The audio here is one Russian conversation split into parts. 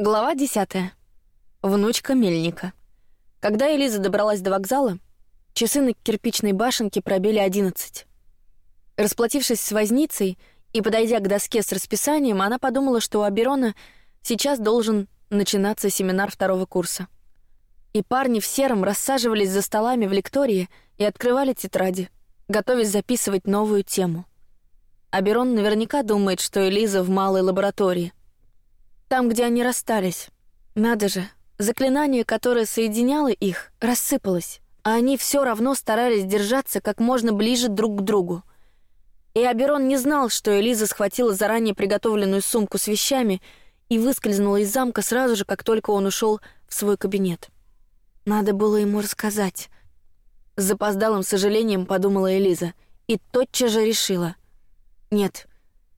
Глава 10. Внучка мельника. Когда Элиза добралась до вокзала, часы на кирпичной башенке пробили одиннадцать. Расплатившись с возницей и подойдя к доске с расписанием, она подумала, что у Аберона сейчас должен начинаться семинар второго курса. И парни в сером рассаживались за столами в лектории и открывали тетради, готовясь записывать новую тему. Аберон наверняка думает, что Элиза в малой лаборатории, там, где они расстались. Надо же, заклинание, которое соединяло их, рассыпалось, а они все равно старались держаться как можно ближе друг к другу. И Аберон не знал, что Элиза схватила заранее приготовленную сумку с вещами и выскользнула из замка сразу же, как только он ушел в свой кабинет. Надо было ему рассказать. С запоздалым сожалением подумала Элиза и тотчас же решила: нет,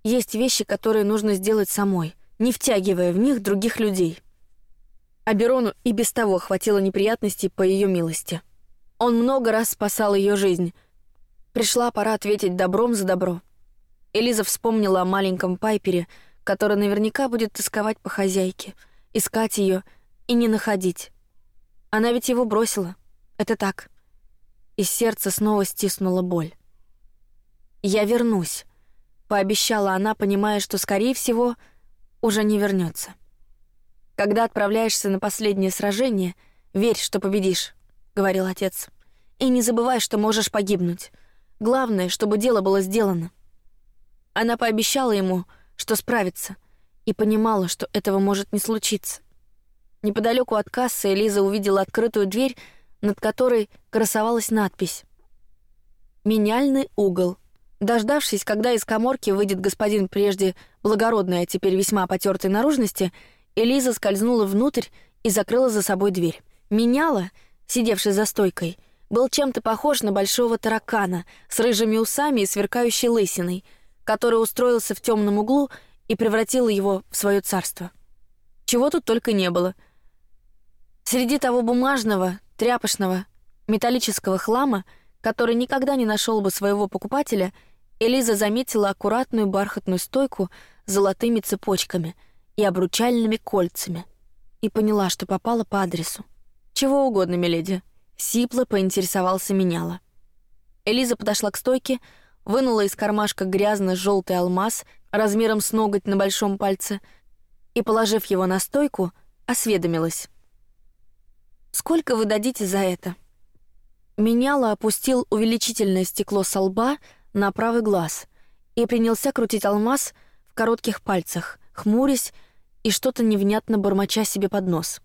есть вещи, которые нужно сделать самой не втягивая в них других людей. Аберону и без того хватило неприятностей по ее милости. Он много раз спасал ее жизнь. Пришла пора ответить добром за добро. Элиза вспомнила о маленьком Пайпере, который наверняка будет тосковать по хозяйке, искать ее и не находить. Она ведь его бросила. Это так. И сердце снова стиснула боль. Я вернусь, пообещала она, понимая, что скорее всего уже не вернется. Когда отправляешься на последнее сражение, верь, что победишь, говорил отец, и не забывай, что можешь погибнуть. Главное, чтобы дело было сделано. Она пообещала ему, что справится, и понимала, что этого может не случиться. Неподалеку от кассы Элиза увидела открытую дверь, над которой красовалась надпись: "Меняльный угол". Дождавшись, когда из каморки выйдет господин прежде благородной, а теперь весьма потертой наружности, Элиза скользнула внутрь и закрыла за собой дверь. Меняла, сидевший за стойкой, был чем-то похож на большого таракана с рыжими усами и сверкающей лысиной, который устроился в темном углу и превратил его в свое царство. Чего тут только не было. Среди того бумажного, тряпочного, металлического хлама, который никогда не нашел бы своего покупателя, Элиза заметила аккуратную бархатную стойку с золотыми цепочками и обручальными кольцами и поняла, что попала по адресу. Чего угодно, миледи. Сипло поинтересовался меняла. Элиза подошла к стойке, вынула из кармашка грязно-желтый алмаз размером с ноготь на большом пальце и, положив его на стойку, осведомилась: "Сколько вы дадите за это?" Меняла опустил увеличительное стекло со лба на правый глаз и принялся крутить алмаз в коротких пальцах, хмурясь и что-то невнятно бормоча себе под нос.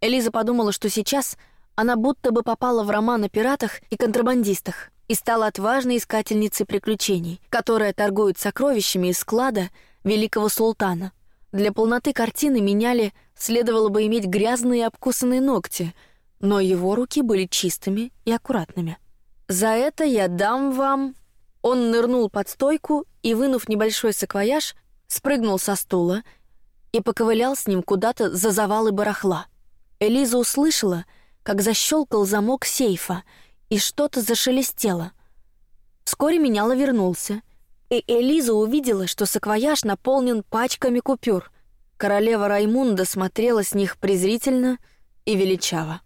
Элиза подумала, что сейчас она будто бы попала в роман о пиратах и контрабандистах и стала отважной искательницей приключений, которая торгует сокровищами из склада великого султана. Для полноты картины меняли следовало бы иметь грязные обкусанные ногти, но его руки были чистыми и аккуратными. За это я дам вам он нырнул под стойку и, вынув небольшой саквояж, спрыгнул со стула и поковылял с ним куда-то за завалы барахла. Элиза услышала, как защелкал замок сейфа и что-то зашелестело. Вскоре меняло вернулся, и Элиза увидела, что саквояж наполнен пачками купюр. Королева Раймунда смотрела с них презрительно и величаво.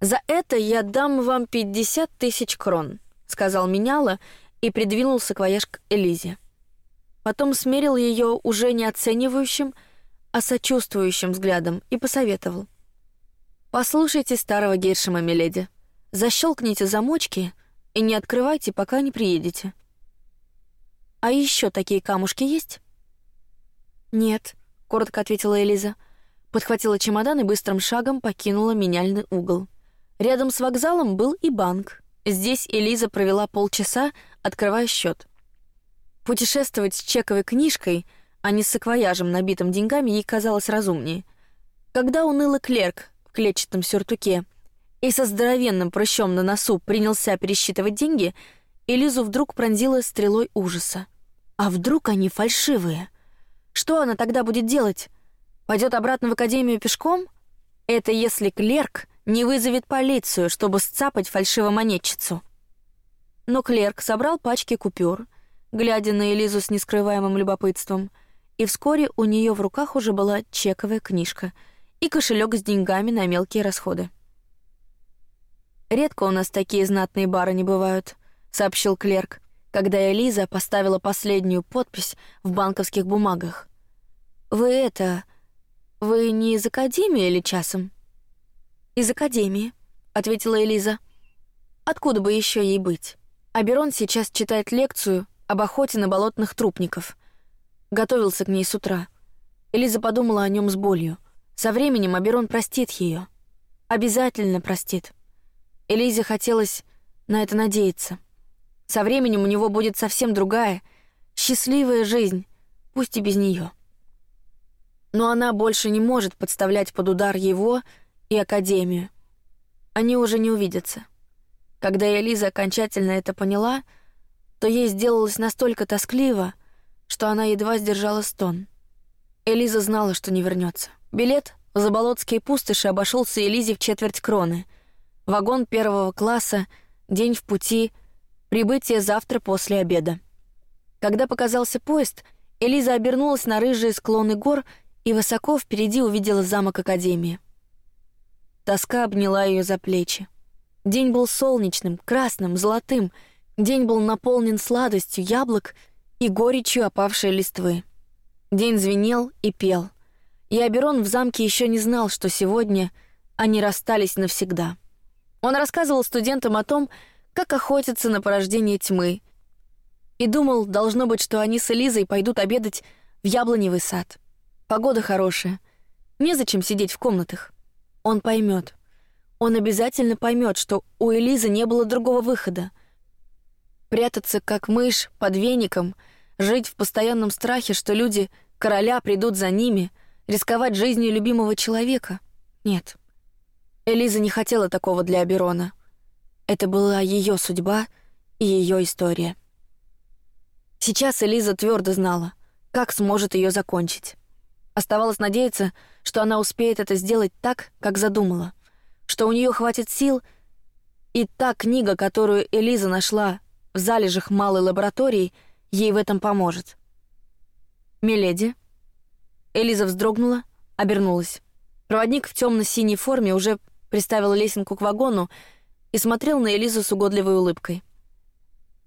За это я дам вам пятьдесят тысяч крон, сказал меняла и придвинул саквояж к Элизе. Потом смерил ее уже не оценивающим, а сочувствующим взглядом и посоветовал: "Послушайте старого Гершема, миледи, защелкните замочки и не открывайте, пока не приедете. А еще такие камушки есть?" "Нет", коротко ответила Элиза, подхватила чемодан и быстрым шагом покинула меняльный угол. Рядом с вокзалом был и банк. Здесь Элиза провела полчаса, открывая счет. Путешествовать с чековой книжкой, а не с саквояжем, набитым деньгами, ей казалось разумнее. Когда унылый клерк в клетчатом сюртуке и со здоровенным прыщом на носу принялся пересчитывать деньги, Элизу вдруг пронзила стрелой ужаса. А вдруг они фальшивые? Что она тогда будет делать? Пойдет обратно в академию пешком? Это если клерк не вызовет полицию, чтобы сцапать фальшивомонетчицу. Но клерк собрал пачки купюр, глядя на Элизу с нескрываемым любопытством, и вскоре у нее в руках уже была чековая книжка и кошелек с деньгами на мелкие расходы. Редко у нас такие знатные бары не бывают, сообщил клерк, когда Элиза поставила последнюю подпись в банковских бумагах. Вы это, вы не из академии или часом? Из академии, ответила Элиза. Откуда бы еще ей быть? Аберон сейчас читает лекцию об охоте на болотных трупников. Готовился к ней с утра. Элиза подумала о нем с болью. Со временем Аберон простит ее, обязательно простит. Элизе хотелось на это надеяться. Со временем у него будет совсем другая, счастливая жизнь, пусть и без нее. Но она больше не может подставлять под удар его и академию. Они уже не увидятся. Когда Элиза окончательно это поняла, то ей сделалось настолько тоскливо, что она едва сдержала стон. Элиза знала, что не вернется. Билет в Заболотские пустоши обошелся Элизе в четверть кроны — Вагон первого класса, день в пути, прибытие завтра после обеда. Когда показался поезд, Элиза обернулась на рыжие склоны гор и высоко впереди увидела замок Академии. Тоска обняла ее за плечи. День был солнечным, красным, золотым. День был наполнен сладостью яблок и горечью опавшей листвы. День звенел и пел. И Аберон в замке еще не знал, что сегодня они расстались навсегда. Он рассказывал студентам о том, как охотятся на порождение тьмы, и думал, должно быть, что они с Элизой пойдут обедать в яблоневый сад. Погода хорошая, незачем сидеть в комнатах. Он поймет, он обязательно поймет, что у Элизы не было другого выхода. Прятаться как мышь под веником, жить в постоянном страхе, что люди короля придут за ними, рисковать жизнью любимого человека. Нет. Элиза не хотела такого для Аберона. Это была ее судьба и ее история. Сейчас Элиза твердо знала, как сможет ее закончить. Оставалось надеяться, что она успеет это сделать так, как задумала, что у нее хватит сил, и та книга, которую Элиза нашла в залежах малой лаборатории, ей в этом поможет. Миледи. Элиза вздрогнула, обернулась. Проводник в темно-синей форме уже приставил лесенку к вагону и смотрел на Элизу с угодливой улыбкой.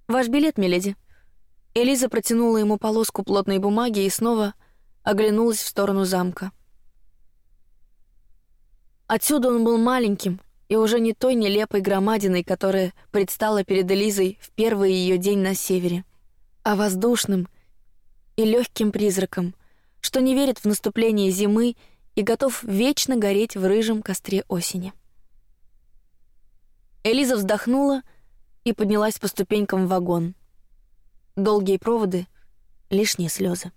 Ваш билет, миледи. Элиза протянула ему полоску плотной бумаги и снова оглянулась в сторону замка. Отсюда он был маленьким и уже не той нелепой громадиной, которая предстала перед Элизой в первый ее день на севере, а воздушным и легким призраком, что не верит в наступление зимы и готов вечно гореть в рыжем костре осени. Элиза вздохнула и поднялась по ступенькам в вагон. Долгие проводы, лишние слезы.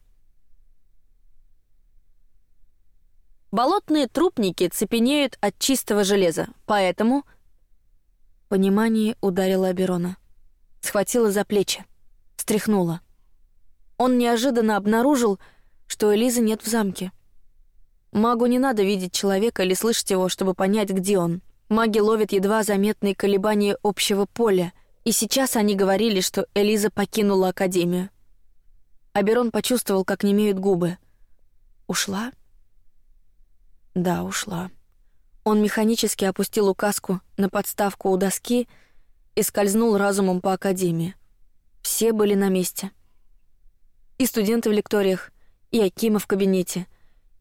Болотные трупники цепенеют от чистого железа, поэтому понимание ударило Аберона, схватило за плечи, стряхнуло. Он неожиданно обнаружил, что Элизы нет в замке. Магу не надо видеть человека или слышать его, чтобы понять, где он. Маги ловят едва заметные колебания общего поля, и сейчас они говорили, что Элиза покинула академию. Аберон почувствовал, как немеют губы. Ушла? Да, ушла. Он механически опустил указку на подставку у доски и скользнул разумом по академии. Все были на месте. И студенты в лекториях, и Акима в кабинете —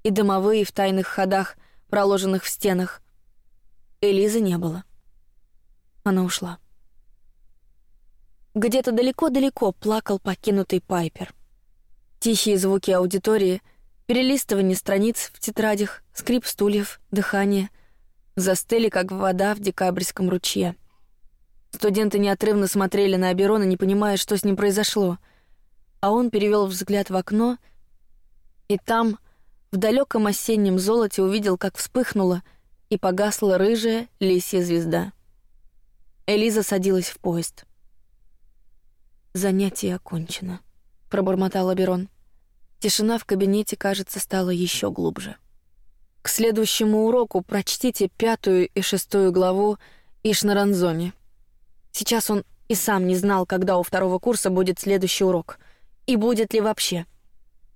и домовые в тайных ходах, проложенных в стенах. Элизы не было. Она ушла. Где-то далеко-далеко плакал покинутый Пайпер. Тихие звуки аудитории, перелистывание страниц в тетрадях, скрип стульев, дыхание застыли, как вода в декабрьском ручье. Студенты неотрывно смотрели на Аберона, не понимая, что с ним произошло. А он перевел взгляд в окно, и там в далеком осеннем золоте увидел, как вспыхнула и погасла рыжая лисья звезда. Элиза садилась в поезд. Занятие окончено, пробормотал Аберон. Тишина в кабинете, кажется, стала еще глубже. К следующему уроку прочтите пятую и шестую главу Ишнаранзони. Сейчас он и сам не знал, когда у второго курса будет следующий урок, и будет ли вообще.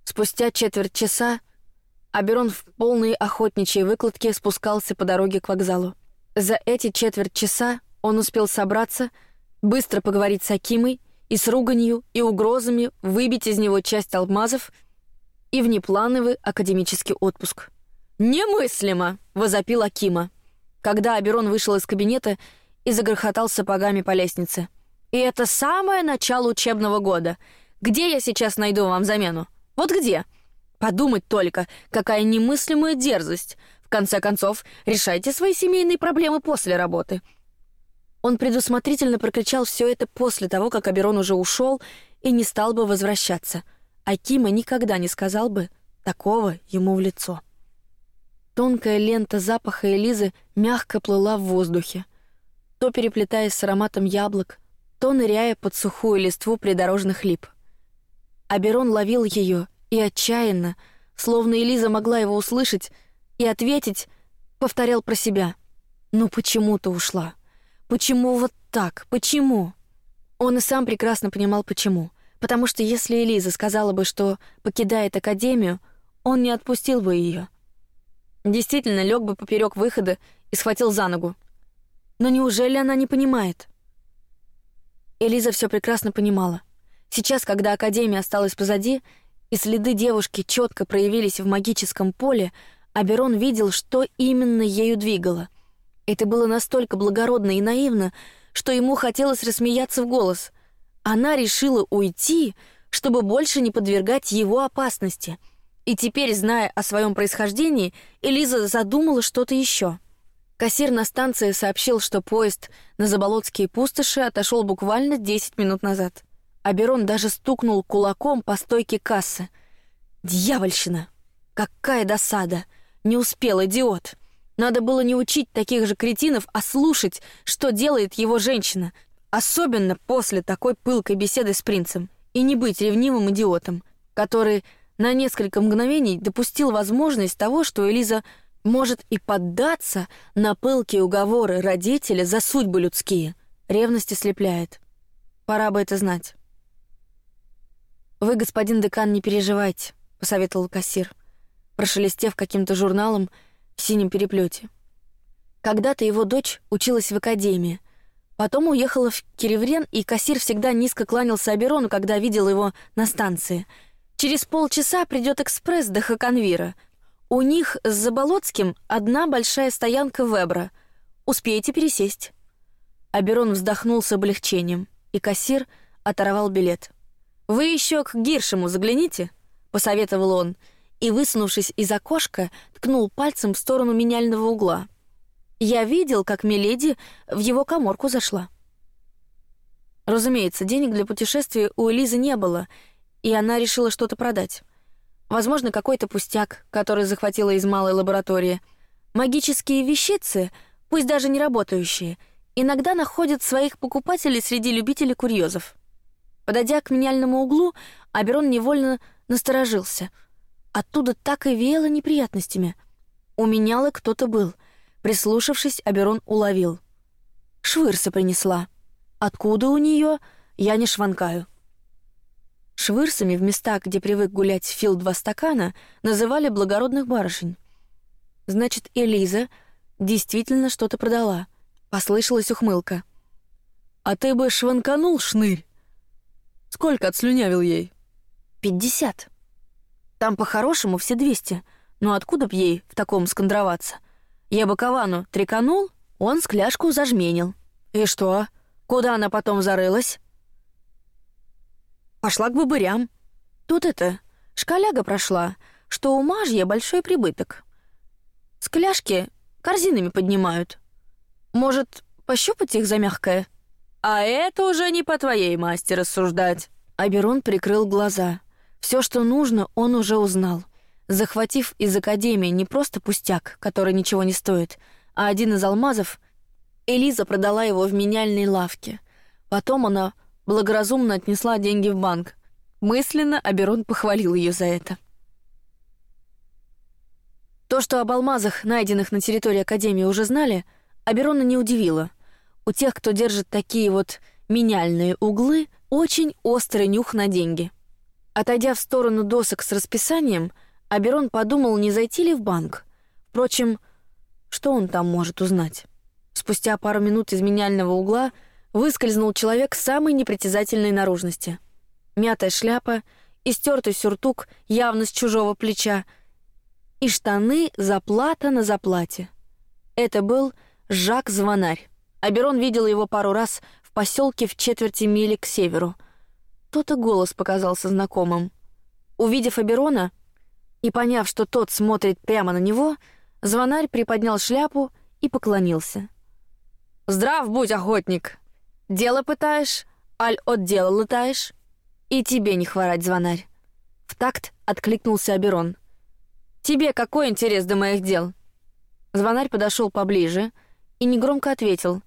Спустя четверть часа Аберон в полной охотничьей выкладке спускался по дороге к вокзалу. За эти четверть часа он успел собраться, быстро поговорить с Акимой и с руганью и угрозами выбить из него часть алмазов и внеплановый академический отпуск. «Немыслимо!» — возопил Акима, когда Аберон вышел из кабинета и загрохотал сапогами по лестнице. «И это самое начало учебного года. Где я сейчас найду вам замену? Вот где?» Подумать только, какая немыслимая дерзость. В конце концов, решайте свои семейные проблемы после работы. Он предусмотрительно прокричал все это после того, как Аберон уже ушел и не стал бы возвращаться. А Кима никогда не сказал бы такого ему в лицо. Тонкая лента запаха Элизы мягко плыла в воздухе, то переплетаясь с ароматом яблок, то ныряя под сухую листву придорожных лип. Аберон ловил ее и отчаянно, словно Элиза могла его услышать и ответить, повторял про себя: "Ну почему ты ушла? Почему вот так? Почему?" Он и сам прекрасно понимал почему. Потому что если Элиза сказала бы, что покидает академию, он не отпустил бы ее. Действительно, лег бы поперек выхода и схватил за ногу. Но неужели она не понимает? Элиза все прекрасно понимала. Сейчас, когда академия осталась позади, и следы девушки четко проявились в магическом поле, Аберон видел, что именно ею двигало. Это было настолько благородно и наивно, что ему хотелось рассмеяться в голос. Она решила уйти, чтобы больше не подвергать его опасности. И теперь, зная о своем происхождении, Элиза задумала что-то еще. Кассир на станции сообщил, что поезд на Заболотские пустоши отошел буквально 10 минут назад. Аберон даже стукнул кулаком по стойке кассы. Дьявольщина! Какая досада! Не успел, идиот! Надо было не учить таких же кретинов, а слушать, что делает его женщина, особенно после такой пылкой беседы с принцем, и не быть ревнивым идиотом, который на несколько мгновений допустил возможность того, что Элиза может и поддаться на пылкие уговоры родителя за судьбы людские. Ревность ослепляет. Пора бы это знать. Вы, господин декан, не переживайте, посоветовал кассир, прошелестев каким-то журналом в синем переплете. Когда-то его дочь училась в академии, потом уехала в Киреврен, и кассир всегда низко кланялся Аберону, когда видел его на станции. Через полчаса придет экспресс до Хаканвира. У них с Заболоцким одна большая стоянка Вебра. Успеете пересесть. Аберон вздохнул с облегчением, и кассир оторвал билет. Вы еще к Гиршему загляните, посоветовал он и, высунувшись из окошка, ткнул пальцем в сторону меняльного угла. Я видел, как Миледи в его коморку зашла. Разумеется, денег для путешествия у Элизы не было, и она решила что-то продать. Возможно, какой-то пустяк, который захватила из малой лаборатории. Магические вещицы, пусть даже не работающие, иногда находят своих покупателей среди любителей курьезов. Подойдя к меняльному углу, Аберон невольно насторожился. Оттуда так и веяло неприятностями. У менялы кто-то был. Прислушавшись, Аберон уловил. Швырса принесла. Откуда у нее? Я не шванкаю. Швырсами в местах, где привык гулять Фил два стакана, называли благородных барышень. Значит, Элиза действительно что-то продала. Послышалась ухмылка. А ты бы шванканул, шнырь. Сколько отслюнявил ей? Пятьдесят. Там по-хорошему все двести. Но откуда б ей в таком скандроваться? Я бы Кавану треканул, он скляшку зажменил. И что? Куда она потом зарылась? Пошла к бобырям. Тут это шкаляга прошла, что у мажья большой прибыток. Скляшки корзинами поднимают. Может, пощупать их за мягкое? А это уже не по твоей масти рассуждать. Аберон прикрыл глаза. Все, что нужно, он уже узнал. Захватив из академии не просто пустяк, который ничего не стоит, а один из алмазов, Элиза продала его в меняльной лавке. Потом она благоразумно отнесла деньги в банк. Мысленно Аберон похвалил ее за это. То, что об алмазах, найденных на территории академии, уже знали, Аберона не удивило. У тех, кто держит такие вот меняльные углы, очень острый нюх на деньги. Отойдя в сторону досок с расписанием, Аберон подумал, не зайти ли в банк. Впрочем, что он там может узнать? Спустя пару минут из меняльного угла выскользнул человек самой непритязательной наружности. Мятая шляпа, истертый сюртук явно с чужого плеча и штаны заплата на заплате. Это был Жак Звонарь. Аберон видел его пару раз в поселке в четверти мили к северу. Тот и голос показался знакомым. Увидев Аберона и поняв, что тот смотрит прямо на него, Звонарь приподнял шляпу и поклонился. Здрав будь, охотник. Дело пытаешь, аль от дела летаешь? И тебе не хворать, звонарь. В такт откликнулся Аберон. Тебе какой интерес до моих дел? Звонарь подошел поближе и негромко ответил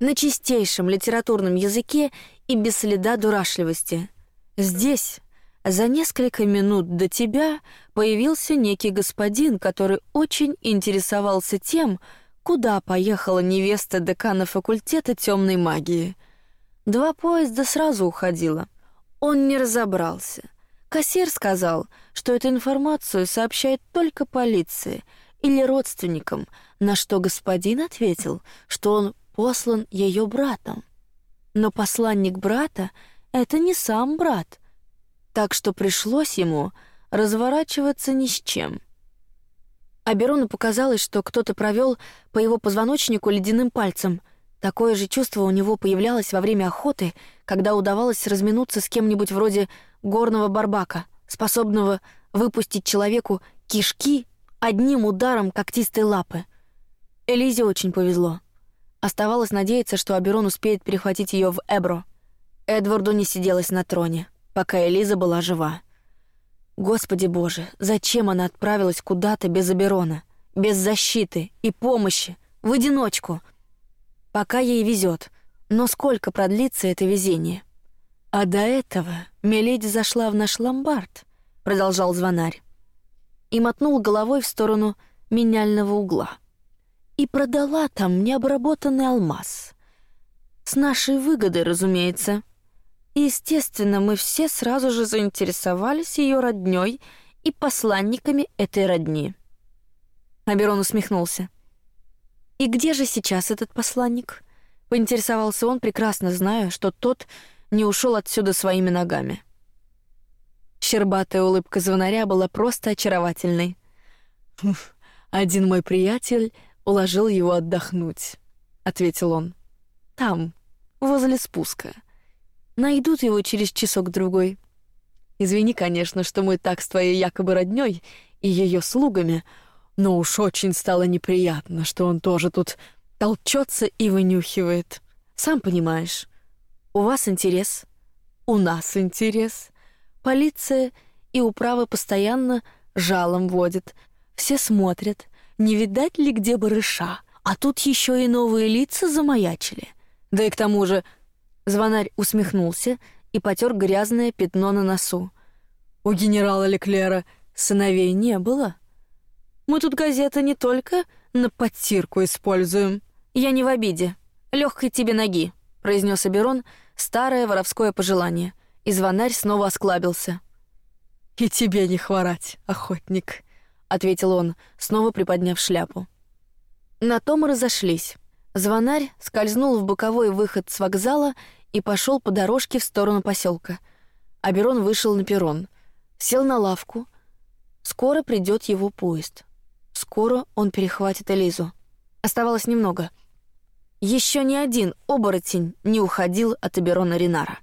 на чистейшем литературном языке и без следа дурашливости. Здесь за несколько минут до тебя появился некий господин, который очень интересовался тем, куда поехала невеста декана факультета темной магии. Два поезда сразу уходила. Он не разобрался. Кассир сказал, что эту информацию сообщает только полиции или родственникам, на что господин ответил, что он послан ее братом. Но посланник брата — это не сам брат, так что пришлось ему разворачиваться ни с чем — а Берону показалось, что кто-то провел по его позвоночнику ледяным пальцем. Такое же чувство у него появлялось во время охоты, когда удавалось разминуться с кем-нибудь вроде горного барбака, способного выпустить человеку кишки одним ударом когтистой лапы. Элизе очень повезло. Оставалось надеяться, что Аберон успеет перехватить ее в Эбро. Эдварду не сиделось на троне, пока Элиза была жива. Господи Боже, зачем она отправилась куда-то без Аберона, без защиты и помощи, в одиночку? Пока ей везет, но сколько продлится это везение? А до этого Меледи зашла в наш ломбард, продолжал звонарь, и мотнул головой в сторону меняльного угла. И продала там необработанный алмаз. С нашей выгодой, разумеется. Естественно, мы все сразу же заинтересовались ее роднёй и посланниками этой родни. Аберон усмехнулся. И где же сейчас этот посланник? Поинтересовался он, прекрасно зная, что тот не ушел отсюда своими ногами. Щербатая улыбка звонаря была просто очаровательной. Один мой приятель уложил его отдохнуть, ответил он. Там, возле спуска. Найдут его через часок-другой. Извини, конечно, что мы так с твоей якобы роднёй и ее слугами, но уж очень стало неприятно, что он тоже тут толчется и вынюхивает. Сам понимаешь, у вас интерес, у нас интерес. Полиция и управа постоянно жалом водят, все смотрят, не видать ли где барыша, а тут еще и новые лица замаячили. Да и к тому же Звонарь усмехнулся и потер грязное пятно на носу. У генерала Леклера сыновей не было. Мы тут газеты не только на подтирку используем. Я не в обиде. Легкой тебе ноги, произнес Аберон старое воровское пожелание. И звонарь снова осклабился. И тебе не хворать, охотник, ответил он, снова приподняв шляпу. На том и разошлись. Звонарь скользнул в боковой выход с вокзала и пошел по дорожке в сторону поселка. Аберон вышел на перрон, сел на лавку. Скоро придет его поезд. Скоро он перехватит Элизу. Оставалось немного. Еще ни один оборотень не уходил от Аберона Ринара.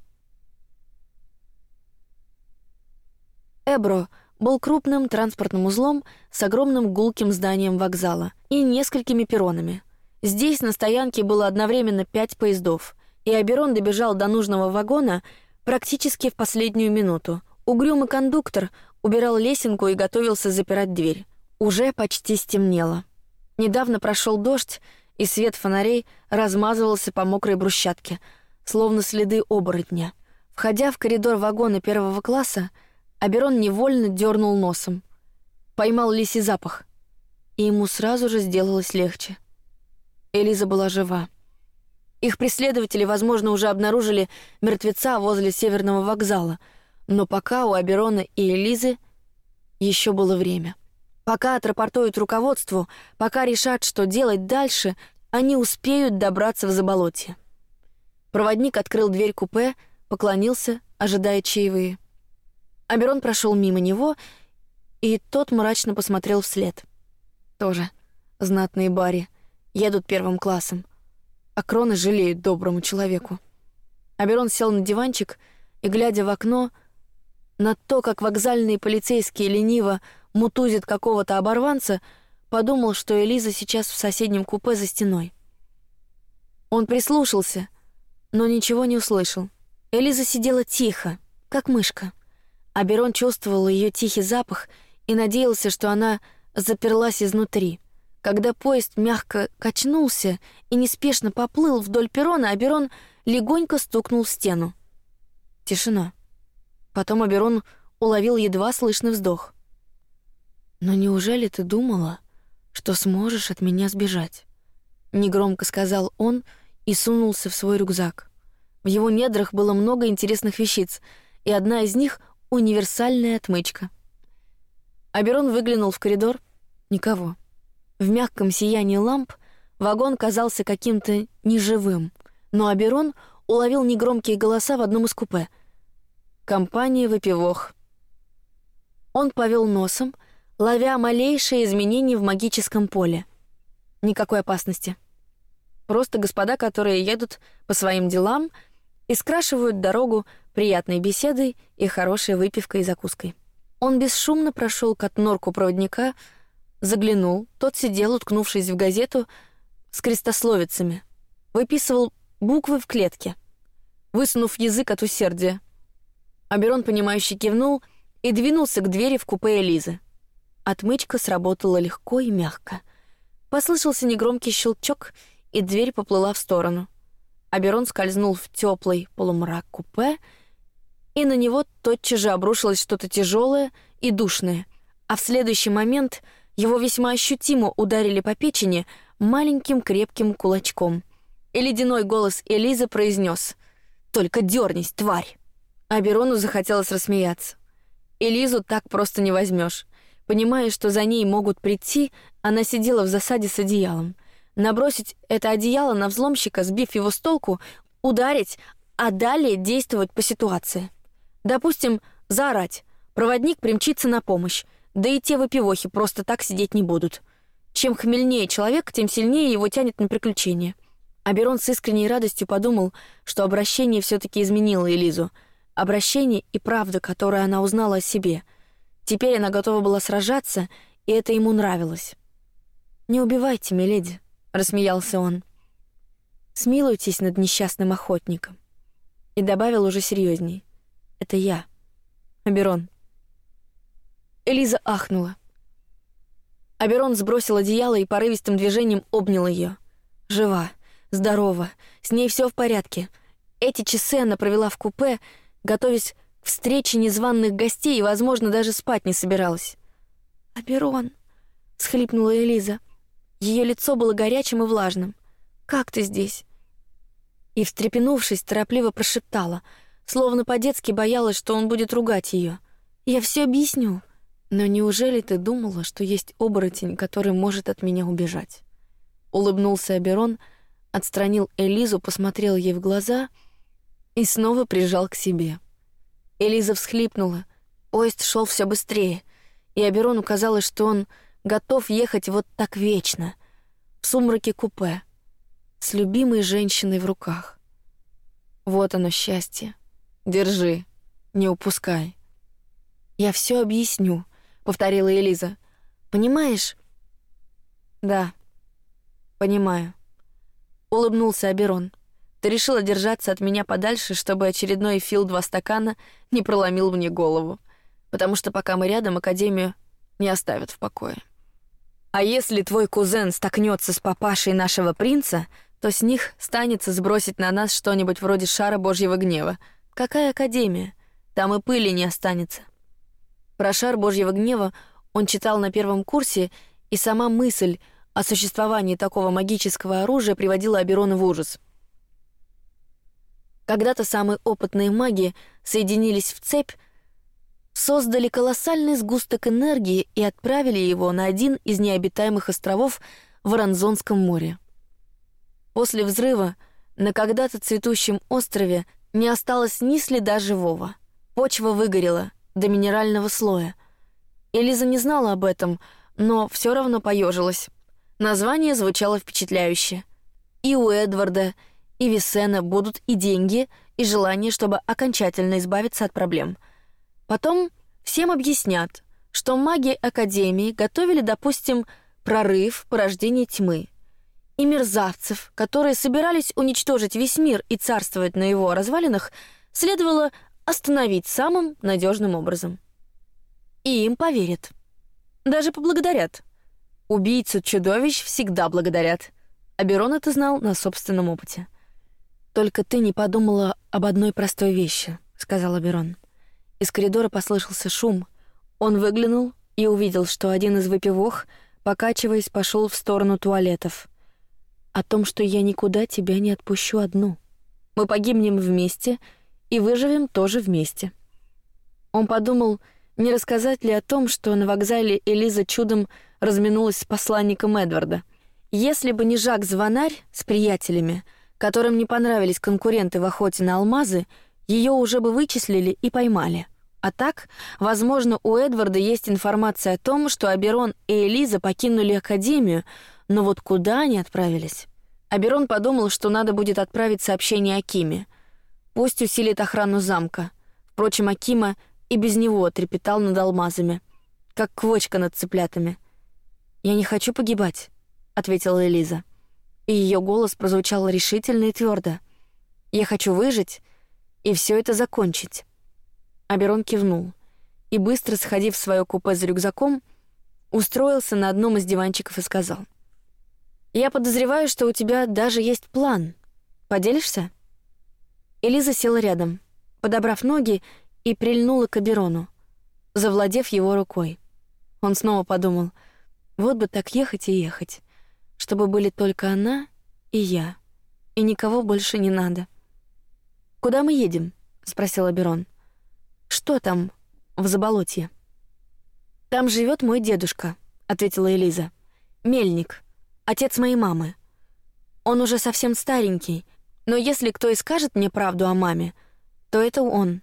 Эбро был крупным транспортным узлом с огромным гулким зданием вокзала и несколькими перронами. Здесь на стоянке было одновременно пять поездов, и Аберон добежал до нужного вагона практически в последнюю минуту. Угрюмый кондуктор убирал лесенку и готовился запирать дверь. Уже почти стемнело. Недавно прошел дождь, и свет фонарей размазывался по мокрой брусчатке, словно следы оборотня. Входя в коридор вагона первого класса, Аберон невольно дернул носом, поймал лисий запах, и ему сразу же сделалось легче. Элиза была жива. Их преследователи, возможно, уже обнаружили мертвеца возле северного вокзала, Но пока у Аберона и Элизы еще было время. Пока отрапортуют руководству, пока решат, что делать дальше, они успеют добраться в заболотье. Проводник открыл дверь купе, поклонился, ожидая чаевые. Аберон прошел мимо него, и тот мрачно посмотрел вслед. Тоже знатные бари едут первым классом, а кроны жалеют доброму человеку. Аберон сел на диванчик и, глядя в окно, на то, как вокзальные полицейские лениво мутузят какого-то оборванца, подумал, что Элиза сейчас в соседнем купе за стеной. Он прислушался — но ничего не услышал. Элиза сидела тихо, как мышка. А Берон чувствовал ее тихий запах и надеялся, что она заперлась изнутри. Когда поезд мягко качнулся и неспешно поплыл вдоль перрона, Аберон легонько стукнул в стену. Тишина. Потом Аберон уловил едва слышный вздох. «Но неужели ты думала, что сможешь от меня сбежать?» Негромко сказал он, — и сунулся в свой рюкзак. В его недрах было много интересных вещиц, и одна из них — универсальная отмычка. Аберон выглянул в коридор. Никого. В мягком сиянии ламп вагон казался каким-то неживым, но Аберон уловил негромкие голоса в одном из купе. Компания выпивох. Он повел носом, ловя малейшие изменения в магическом поле. Никакой опасности. Просто господа, которые едут по своим делам и скрашивают дорогу приятной беседой и хорошей выпивкой и закуской. Он бесшумно прошел к отнорку проводника, заглянул. Тот сидел, уткнувшись в газету с крестословицами, выписывал буквы в клетке, высунув язык от усердия. Аберон, понимающе кивнул и двинулся к двери в купе Элизы. Отмычка сработала легко и мягко. Послышался негромкий щелчок, и дверь поплыла в сторону. Аберон скользнул в теплый полумрак купе, и на него тотчас же обрушилось что-то тяжелое и душное, а в следующий момент его весьма ощутимо ударили по печени маленьким крепким кулачком. И ледяной голос Элизы произнес: "Только дернись, тварь!" Аберону захотелось рассмеяться. Элизу так просто не возьмешь. Понимая, что за ней могут прийти, она сидела в засаде с одеялом набросить это одеяло на взломщика, сбив его с толку, ударить, а далее действовать по ситуации. Допустим, заорать. Проводник примчится на помощь. Да и те выпивохи просто так сидеть не будут. Чем хмельнее человек, тем сильнее его тянет на приключения. Аберон с искренней радостью подумал, что обращение все-таки изменило Элизу. Обращение и правда, которую она узнала о себе. Теперь она готова была сражаться, и это ему нравилось. Не убивайте, миледи, рассмеялся он. Смилуйтесь над несчастным охотником. И добавил уже серьезней: это я, Аберон. Элиза ахнула. Аберон сбросил одеяло и порывистым движением обнял ее. Жива, здорова, с ней все в порядке. Эти часы она провела в купе, готовясь к встрече незваных гостей и, возможно, даже спать не собиралась. Аберон, схлипнула Элиза. Ее лицо было горячим и влажным. Как ты здесь? И встрепенувшись, торопливо прошептала, словно по-детски боялась, что он будет ругать ее. Я все объясню. Но неужели ты думала, что есть оборотень, который может от меня убежать? Улыбнулся Аберон, отстранил Элизу, посмотрел ей в глаза и снова прижал к себе. Элиза всхлипнула. Поезд шел все быстрее, и Аберону казалось, что он готов ехать вот так вечно, в сумраке купе, с любимой женщиной в руках. Вот оно счастье. Держи, не упускай. Я все объясню, повторила Элиза. Понимаешь? Да, понимаю. Улыбнулся Аберон. Ты решила держаться от меня подальше, чтобы очередной фил два стакана не проломил мне голову, потому что пока мы рядом, академию не оставят в покое. А если твой кузен столкнется с папашей нашего принца, то с них станется сбросить на нас что-нибудь вроде шара Божьего гнева. Какая академия? Там и пыли не останется. Про шар Божьего гнева он читал на первом курсе, и сама мысль о существовании такого магического оружия приводила Аберона в ужас. Когда-то самые опытные маги соединились в цепь, создали колоссальный сгусток энергии и отправили его на один из необитаемых островов в Аранзонском море. После взрыва на когда-то цветущем острове не осталось ни следа живого. Почва выгорела до минерального слоя. Элиза не знала об этом, но все равно поежилась. Название звучало впечатляюще. И у Эдварда, и Висена будут и деньги, и желание, чтобы окончательно избавиться от проблем. Потом всем объяснят, что маги Академии готовили, допустим, прорыв порождения тьмы. И мерзавцев, которые собирались уничтожить весь мир и царствовать на его развалинах, следовало остановить самым надежным образом. И им поверят. Даже поблагодарят. Убийцу чудовищ всегда благодарят. Аберон это знал на собственном опыте. Только ты не подумала об одной простой вещи, сказал Аберон. Из коридора послышался шум. Он выглянул и увидел, что один из выпивох, покачиваясь, пошел в сторону туалетов. О том, что я никуда тебя не отпущу одну. Мы погибнем вместе и выживем тоже вместе. Он подумал, не рассказать ли о том, что на вокзале Элиза чудом разминулась с посланником Эдварда. Если бы не Жак Звонарь с приятелями, которым не понравились конкуренты в охоте на алмазы, ее уже бы вычислили и поймали. А так, возможно, у Эдварда есть информация о том, что Аберон и Элиза покинули академию, но вот куда они отправились? Аберон подумал, что надо будет отправить сообщение Акиме. Пусть усилит охрану замка. Впрочем, Акима и без него трепетал над алмазами, как квочка над цыплятами. Я не хочу погибать, ответила Элиза, и ее голос прозвучал решительно и твердо. Я хочу выжить и все это закончить. Аберон кивнул и быстро сходив в свое купе за рюкзаком, устроился на одном из диванчиков и сказал: "Я подозреваю, что у тебя даже есть план. Поделишься?" Элиза села рядом, подобрав ноги и прильнула к Аберону, завладев его рукой. Он снова подумал: вот бы так ехать и ехать, чтобы были только она и я, и никого больше не надо. Куда мы едем? спросил Аберон. Что там в заболотье? Там живет мой дедушка, ответила Элиза. Мельник, отец моей мамы. Он уже совсем старенький, но если кто и скажет мне правду о маме, то это он.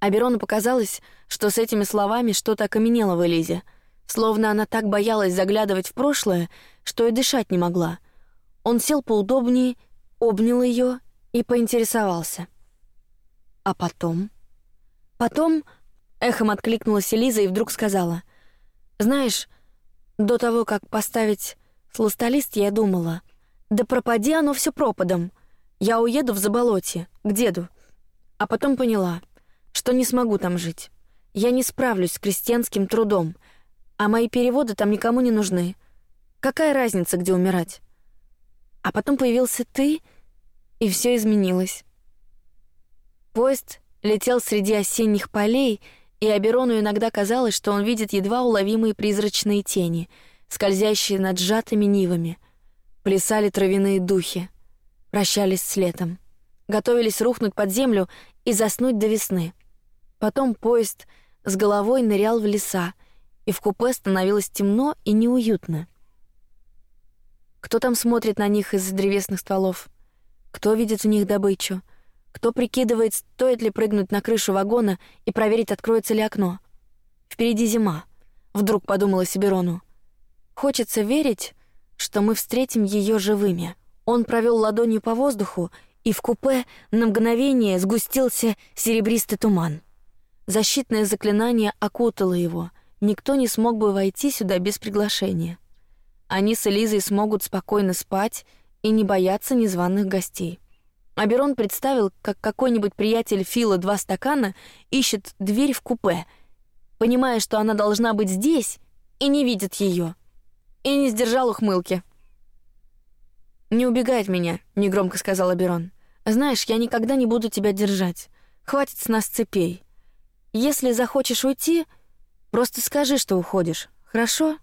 Аберону показалось, что с этими словами что-то окаменело в Элизе — Словно она так боялась заглядывать в прошлое, что и дышать не могла. Он сел поудобнее, обнял ее и поинтересовался. А потом? Потом эхом откликнулась Элиза и вдруг сказала: "Знаешь, до того, как поставить сластолист, я думала, да пропади оно все пропадом. Я уеду в заболотье к деду. А потом поняла, что не смогу там жить. Я не справлюсь с крестьянским трудом а мои переводы там никому не нужны. Какая разница, где умирать? А потом появился ты, и все изменилось. Поезд летел среди осенних полей, и Аберону иногда казалось, что он видит едва уловимые призрачные тени, скользящие над сжатыми нивами. Плясали травяные духи, прощались с летом, готовились рухнуть под землю и заснуть до весны. Потом поезд с головой нырял в леса, и в купе становилось темно и неуютно. Кто там смотрит на них из-за древесных стволов? Кто видит в них добычу? Кто прикидывает, стоит ли прыгнуть на крышу вагона и проверить, откроется ли окно? Впереди зима. Вдруг подумала Сиберону. Хочется верить, что мы встретим ее живыми. Он провел ладонью по воздуху, и в купе на мгновение сгустился серебристый туман. Защитное заклинание окутало его — никто не смог бы войти сюда без приглашения. Они с Элизой смогут спокойно спать и не бояться незваных гостей. Аберон представил, как какой-нибудь приятель Фила два стакана ищет дверь в купе, понимая, что она должна быть здесь, и не видит ее, и не сдержал ухмылки. Не убегай от меня, негромко сказал Аберон. Знаешь, я никогда не буду тебя держать. Хватит с нас цепей. Если захочешь уйти, Просто скажи, что уходишь, хорошо?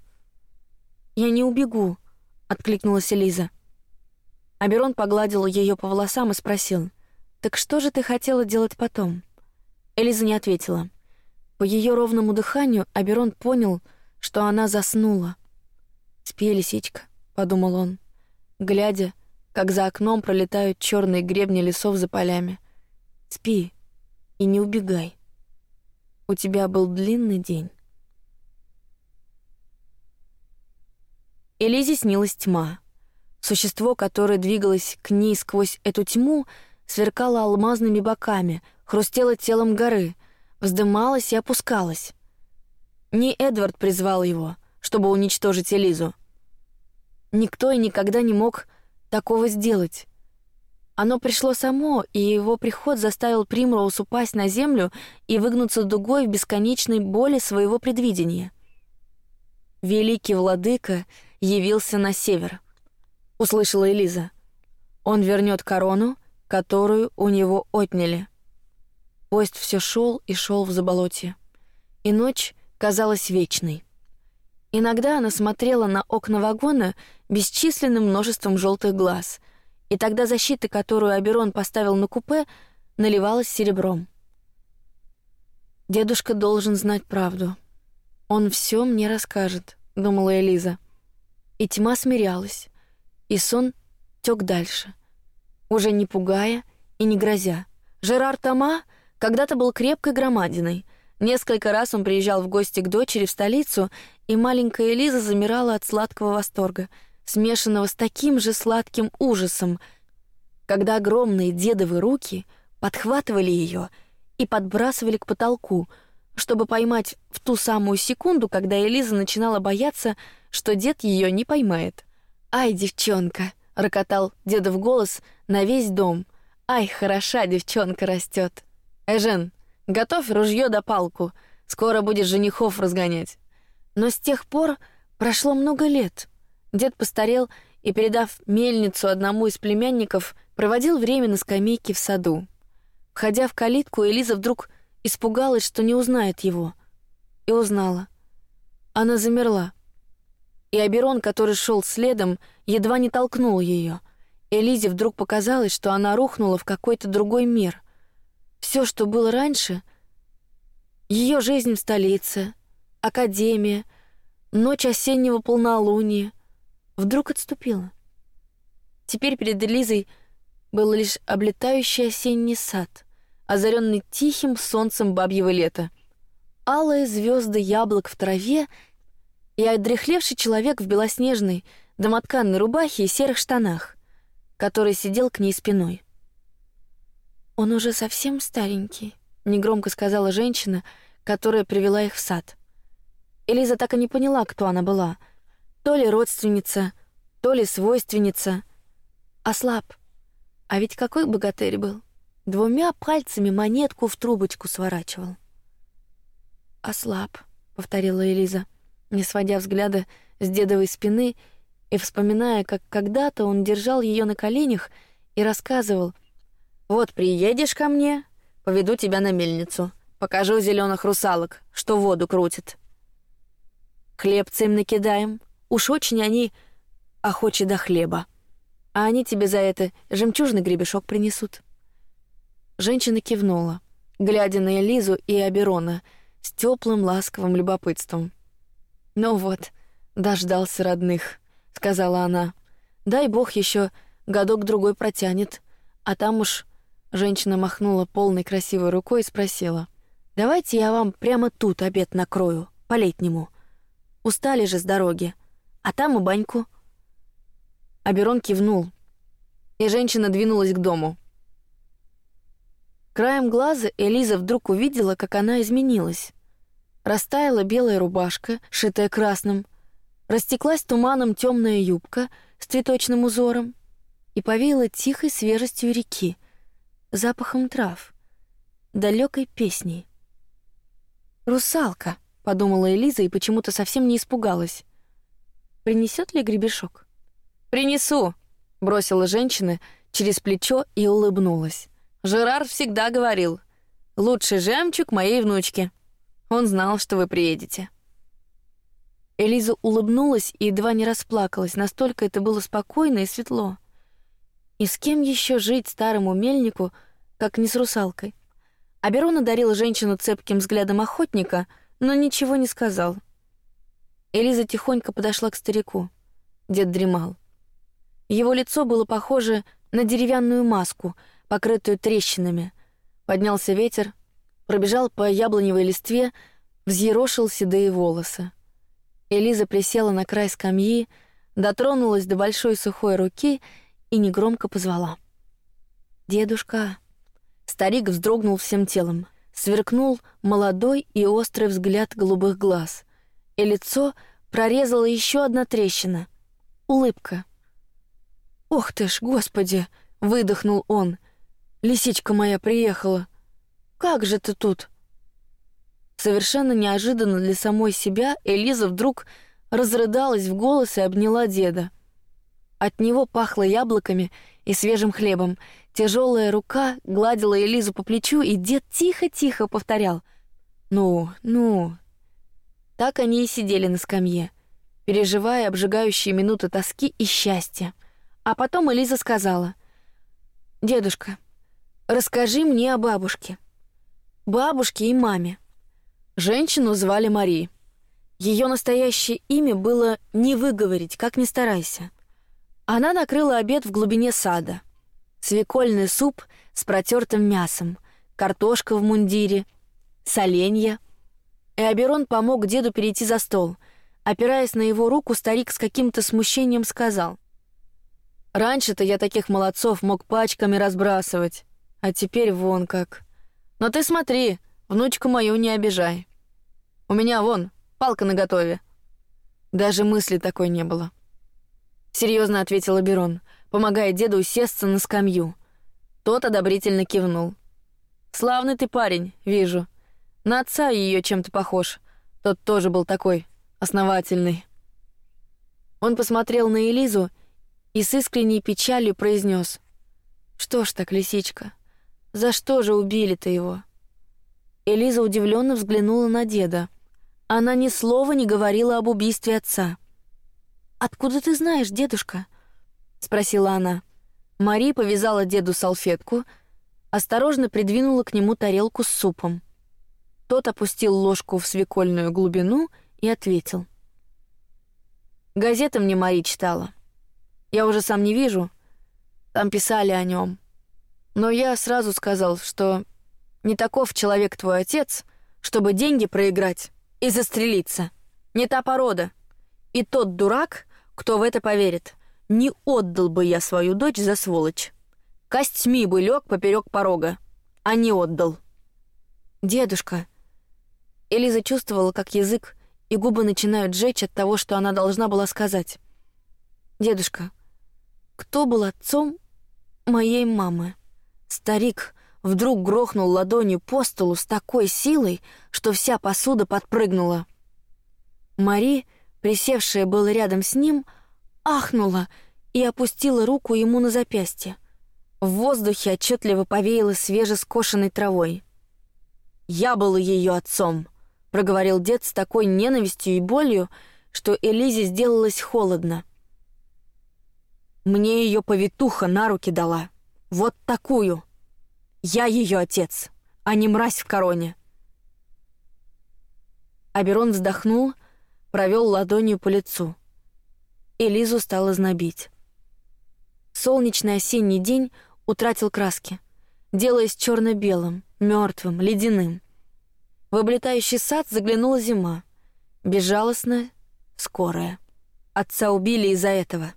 Я не убегу, откликнулась Элиза. Аберон погладил ее по волосам и спросил: "Так что же ты хотела делать потом?" Элиза не ответила. По ее ровному дыханию Аберон понял, что она заснула. «Спи, лисичка», — подумал он, глядя, как за окном пролетают черные гребни лесов за полями. «Спи и не убегай. У тебя был длинный день». Элизе снилась тьма. Существо, которое двигалось к ней сквозь эту тьму, сверкало алмазными боками, хрустело телом горы, вздымалось и опускалось. Не Эдвард призвал его, чтобы уничтожить Элизу. Никто и никогда не мог такого сделать. Оно пришло само, и его приход заставил Примроуз упасть на землю и выгнуться дугой в бесконечной боли своего предвидения. Великий владыка явился на север, услышала Элиза. Он вернет корону, которую у него отняли. Поезд все шел и шел в заболотье, и ночь казалась вечной. Иногда она смотрела на окна вагона бесчисленным множеством желтых глаз, и тогда защита, которую Аберон поставил на купе, наливалась серебром. Дедушка должен знать правду. Он все мне расскажет, думала Элиза. И тьма смирялась, и сон тек дальше, уже не пугая и не грозя. Жерар Тома когда-то был крепкой громадиной. Несколько раз он приезжал в гости к дочери в столицу, и маленькая Элиза замирала от сладкого восторга, смешанного с таким же сладким ужасом, когда огромные дедовы руки подхватывали ее и подбрасывали к потолку, чтобы поймать в ту самую секунду, когда Элиза начинала бояться, что дед ее не поймает. Ай, девчонка, рокотал дедов голос на весь дом. Ай, хороша девчонка растет. Эжен, готовь ружье да палку, скоро будешь женихов разгонять. Но с тех пор прошло много лет. Дед постарел и, передав мельницу одному из племянников, проводил время на скамейке в саду. Входя в калитку, Элиза вдруг испугалась, что не узнает его, и узнала. Она замерла. И Аберон, который шел следом, едва не толкнул ее. Элизе вдруг показалось, что она рухнула в какой-то другой мир — все, что было раньше, ее жизнь в столице, академия, ночь осеннего полнолуния, вдруг отступила. Теперь перед Элизой был лишь облетающий осенний сад, озаренный тихим солнцем бабьего лета, алые звезды яблок в траве и одрехлевший человек в белоснежной домотканной рубахе и серых штанах, который сидел к ней спиной. Он уже совсем старенький, негромко сказала женщина, которая привела их в сад. Элиза так и не поняла, кто она была, то ли родственница, то ли свойственница. Ослаб. А ведь какой богатырь был, двумя пальцами монетку в трубочку сворачивал. Ослаб, повторила Элиза, не сводя взгляда с дедовой спины и вспоминая, как когда-то он держал ее на коленях и рассказывал, вот приедешь ко мне, поведу тебя на мельницу, покажу зеленых русалок, что воду крутят. Хлебцы им накидаем, уж очень они охочи до хлеба, а они тебе за это жемчужный гребешок принесут. Женщина кивнула, глядя на Элизу и Аберона с теплым ласковым любопытством. Ну вот, дождался родных, сказала она. Дай бог еще годок другой протянет, а там уж Женщина махнула полной красивой рукой и спросила: "Давайте я вам прямо тут обед накрою, по-летнему. Устали же с дороги, а там и баньку". Аберон кивнул, и женщина двинулась к дому. Краем глаза Элиза вдруг увидела, как она изменилась. Растаяла белая рубашка, шитая красным, растеклась туманом темная юбка с цветочным узором и повеяла тихой свежестью реки запахом трав, далекой песней. Русалка, подумала Элиза и почему-то совсем не испугалась. Принесет ли гребешок? Принесу, бросила женщина через плечо и улыбнулась. Жерар всегда говорил: лучший жемчуг моей внучки. Он знал, что вы приедете. Элиза улыбнулась и едва не расплакалась, настолько это было спокойно и светло. И с кем еще жить старому мельнику, как не с русалкой? Аберон одарил женщину цепким взглядом охотника, но ничего не сказал. Элиза тихонько подошла к старику. Дед дремал. Его лицо было похоже на деревянную маску, покрытую трещинами. Поднялся ветер, пробежал по яблоневой листве, взъерошил седые волосы. Элиза присела на край скамьи, дотронулась до большой сухой руки и негромко позвала. «Дедушка!» Старик вздрогнул всем телом, сверкнул молодой и острый взгляд голубых глаз, и лицо прорезала еще одна трещина — улыбка. «Ох ты ж, господи!» — выдохнул он. «Лисичка моя приехала! Как же ты тут?» Совершенно неожиданно для самой себя Элиза вдруг разрыдалась в голос и обняла деда. От него пахло яблоками и свежим хлебом. Тяжелая рука гладила Элизу по плечу, и дед тихо-тихо повторял: "Ну, ну". Так они и сидели на скамье, переживая обжигающие минуты тоски и счастья. А потом Элиза сказала: "Дедушка, расскажи мне о бабушке, бабушке и маме". Женщину звали Мари. Ее настоящее имя было не выговорить, как ни старайся. Она накрыла обед в глубине сада. Свекольный суп с протертым мясом, картошка в мундире, соленья. И Аберон помог деду перейти за стол. Опираясь на его руку, старик с каким-то смущением сказал: "Раньше-то я таких молодцов мог пачками разбрасывать, а теперь вон как. Но ты смотри, внучку мою не обижай. У меня вон Палка наготове. Даже мысли такой не было. Серьезно ответил Аберон, помогая деду усесться на скамью. Тот одобрительно кивнул. Славный ты парень, вижу. На отца ее чем-то похож. Тот тоже был такой основательный. Он посмотрел на Элизу и с искренней печалью произнес: "Что ж так, лисичка? За что же убили-то его?" Элиза удивленно взглянула на деда. Она ни слова не говорила об убийстве отца. Откуда ты знаешь, дедушка? спросила она. Мари повязала деду салфетку, осторожно придвинула к нему тарелку с супом. Тот опустил ложку в свекольную глубину и ответил: Газета мне Мари читала. Я уже сам не вижу. Там писали о нем. Но я сразу сказал, что не таков человек твой отец, чтобы деньги проиграть и застрелиться. Не та порода. И тот дурак, кто в это поверит, не отдал бы я свою дочь за сволочь. Костьми бы лег поперек порога, а не отдал. Дедушка. Элиза чувствовала, как язык и губы начинают жечь от того, что она должна была сказать. Дедушка, кто был отцом моей мамы? Старик, вдруг грохнул ладонью по столу с такой силой, что вся посуда подпрыгнула. Мари, присевшая было рядом с ним, ахнула и опустила руку ему на запястье. В воздухе отчетливо повеяло свежескошенной травой. Я был ее отцом, проговорил дед с такой ненавистью и болью, что Элизе сделалось холодно. Мне ее повитуха на руки дала, вот такую. Я ее отец, а не мразь в короне. Аберон вздохнул, провел ладонью по лицу. Элизу стало знобить. Солнечный осенний день утратил краски, делаясь черно-белым, мертвым, ледяным. В облетающий сад заглянула зима, безжалостная, скорая. Отца убили из-за этого,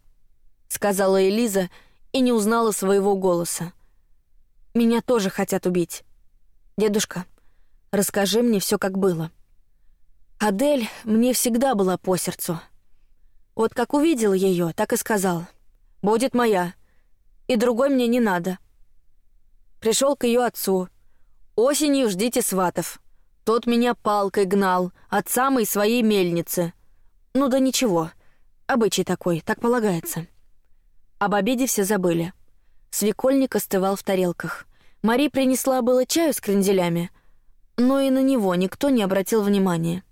сказала Элиза и не узнала своего голоса. Меня тоже хотят убить. Дедушка, расскажи мне все, как было. Адель мне всегда была по сердцу. Вот как увидел ее, так и сказал: будет моя, и другой мне не надо. Пришел к ее отцу. Осенью ждите сватов. Тот меня палкой гнал от самой своей мельницы. Ну да ничего, обычай такой, так полагается. Об обеде все забыли. Свекольник остывал в тарелках. Мари принесла было чаю с кренделями, но и на него никто не обратил внимания.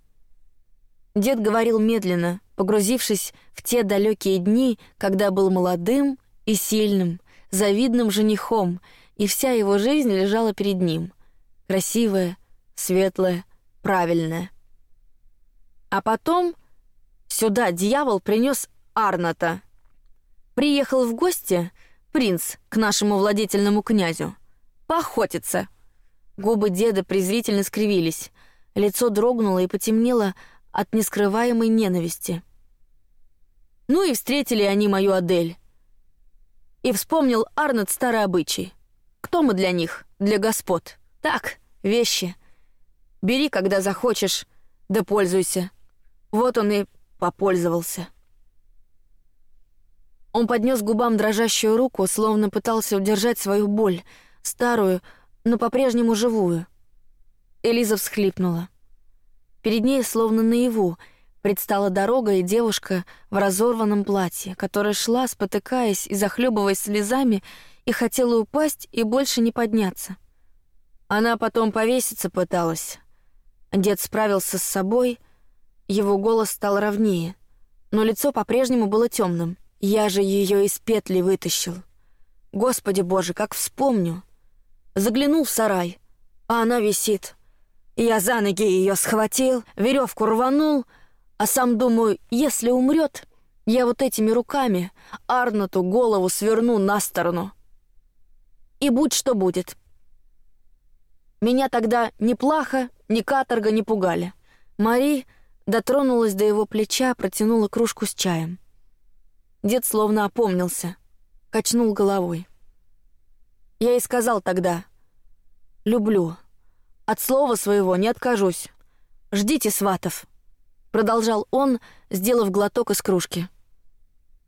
Дед говорил медленно, погрузившись в те далекие дни, когда был молодым и сильным, завидным женихом, и вся его жизнь лежала перед ним. красивое, светлое, правильное. А потом сюда дьявол принес Арната. Приехал в гости принц к нашему владетельному князю. Поохотиться. Губы деда презрительно скривились. Лицо дрогнуло и потемнело от нескрываемой ненависти. Ну и встретили они мою Адель. И вспомнил Арнольд старый обычай. Кто мы для них, для господ? Так, вещи. Бери, когда захочешь, да пользуйся. Вот он и попользовался. Он поднес губам дрожащую руку, словно пытался удержать свою боль, старую, но по-прежнему живую. Элиза всхлипнула. Перед ней, словно наяву, предстала дорога и девушка в разорванном платье, которая шла, спотыкаясь и захлебываясь слезами, и хотела упасть и больше не подняться. Она потом повеситься пыталась. Дед справился с собой, его голос стал ровнее, но лицо по-прежнему было темным. Я же ее из петли вытащил. Господи Боже, как вспомню. Заглянул в сарай, а она висит. Я за ноги ее схватил, веревку рванул, а сам думаю, если умрет, я вот этими руками Арноту голову сверну на сторону. И будь что будет. Меня тогда ни плаха, ни каторга не пугали. Мари дотронулась до его плеча, протянула кружку с чаем. Дед словно опомнился, качнул головой. Я и сказал тогда: "Люблю. От слова своего не откажусь. Ждите сватов", продолжал он, сделав глоток из кружки.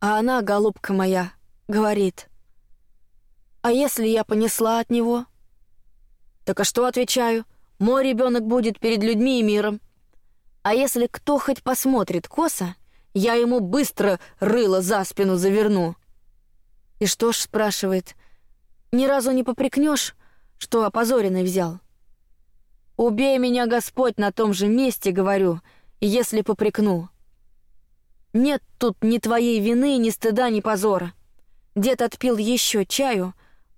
А она, голубка моя, говорит: "А если я понесла от него?" Так а что отвечаю? Мой ребенок будет перед людьми и миром. А если кто хоть посмотрит косо, я ему быстро рыло за спину заверну. И что ж, спрашивает, ни разу не попрекнешь, что опозоренный взял? Убей меня, Господь, на том же месте, говорю, если попрекну. Нет тут ни твоей вины, ни стыда, ни позора. Дед отпил еще чаю,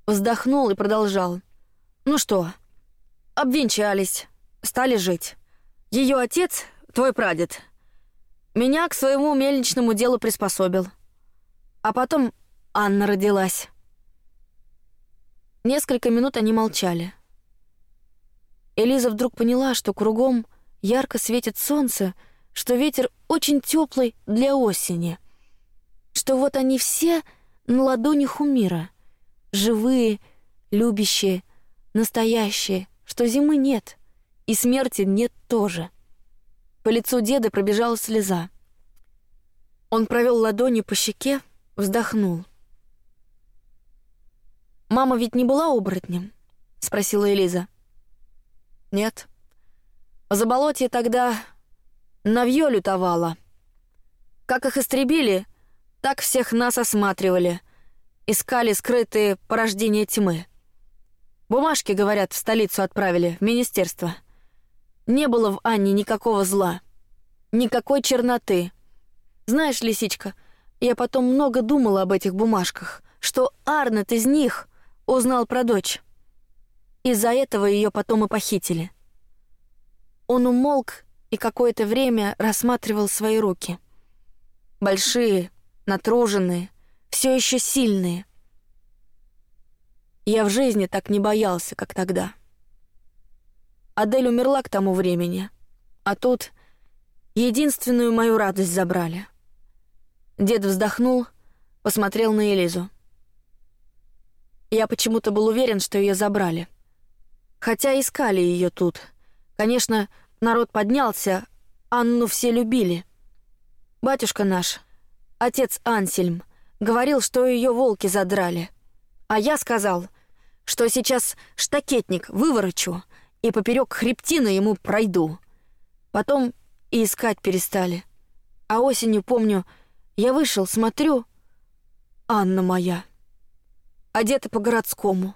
вздохнул и продолжал. Ну что, обвенчались, стали жить. Ее отец, твой прадед, меня к своему мельничному делу приспособил. А потом Анна родилась. Несколько минут они молчали. Элиза вдруг поняла, что кругом ярко светит солнце, что ветер очень теплый для осени, что вот они все на ладонях у мира, живые, любящие, настоящие, что зимы нет и смерти нет тоже. По лицу деда пробежала слеза. Он провел ладонью по щеке, вздохнул. Мама ведь не была оборотнем, спросила Элиза. Нет. За болотье тогда навьё лютовала. Как их истребили, так всех нас осматривали, искали скрытые порождения тьмы. Бумажки, говорят, в столицу отправили в министерство. Не было в Анне никакого зла, никакой черноты. Знаешь, лисичка, я потом много думала об этих бумажках, что Арнет из них узнал про дочь. Из-за этого ее потом и похитили. Он умолк и какое-то время рассматривал свои руки. Большие, натруженные, все еще сильные. Я в жизни так не боялся, как тогда. Адель умерла к тому времени, а тут единственную мою радость забрали. Дед вздохнул, посмотрел на Элизу. Я почему-то был уверен, что ее забрали, хотя искали ее тут. Конечно, народ поднялся, Анну все любили. Батюшка наш, отец Ансельм, говорил, что ее волки задрали, а я сказал, что сейчас штакетник выворочу и поперек хребтины ему пройду. Потом и искать перестали. А осенью, помню, я вышел, смотрю, Анна моя. Одета по-городскому.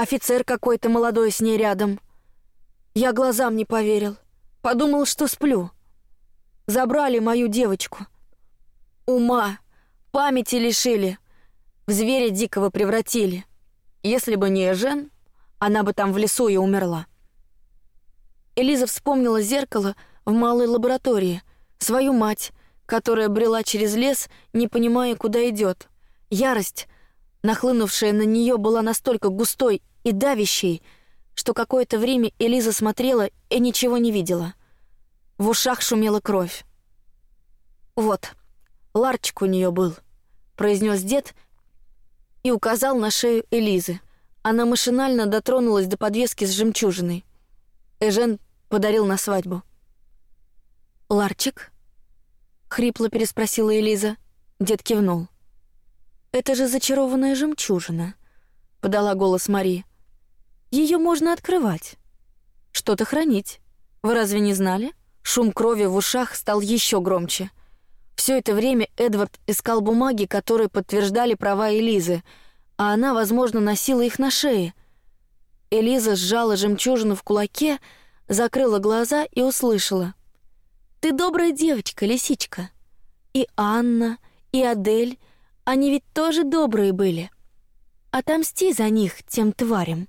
Офицер какой-то молодой с ней рядом. Я глазам не поверил. Подумал, что сплю. Забрали мою девочку. Ума, памяти лишили. В зверя дикого превратили. Если бы не Жен, она бы там в лесу и умерла. Элиза вспомнила зеркало в малой лаборатории, свою мать, которая брела через лес, не понимая, куда идет. Ярость, нахлынувшая на нее, была настолько густой и давящей, что какое-то время Элиза смотрела и ничего не видела. В ушах шумела кровь. Вот, ларчик у нее был, произнес дед и указал на шею Элизы. Она машинально дотронулась до подвески с жемчужиной. Эжен подарил на свадьбу. Ларчик? хрипло переспросила Элиза. Дед кивнул. Это же зачарованная жемчужина, подала голос Мари. Ее можно открывать, что-то хранить. Вы разве не знали? Шум крови в ушах стал еще громче. Все это время Эдвард искал бумаги, которые подтверждали права Элизы, а она, возможно, носила их на шее. Элиза сжала жемчужину в кулаке, закрыла глаза и услышала: "Ты добрая девочка, лисичка". И Анна, и Адель, они ведь тоже добрые были. Отомсти за них тем тварям.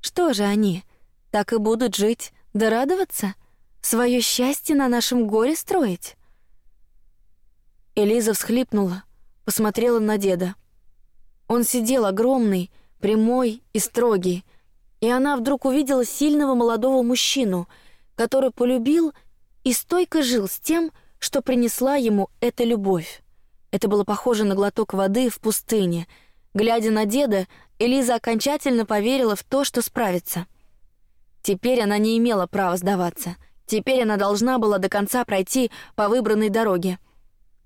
Что же они так и будут жить, да радоваться, свое счастье на нашем горе строить? Элиза всхлипнула, посмотрела на деда. Он сидел огромный, прямой и строгий, и она вдруг увидела сильного молодого мужчину, который полюбил и стойко жил с тем, что принесла ему эта любовь. Это было похоже на глоток воды в пустыне. Глядя на деда, Элиза окончательно поверила в то, что справится. Теперь она не имела права сдаваться. Теперь она должна была до конца пройти по выбранной дороге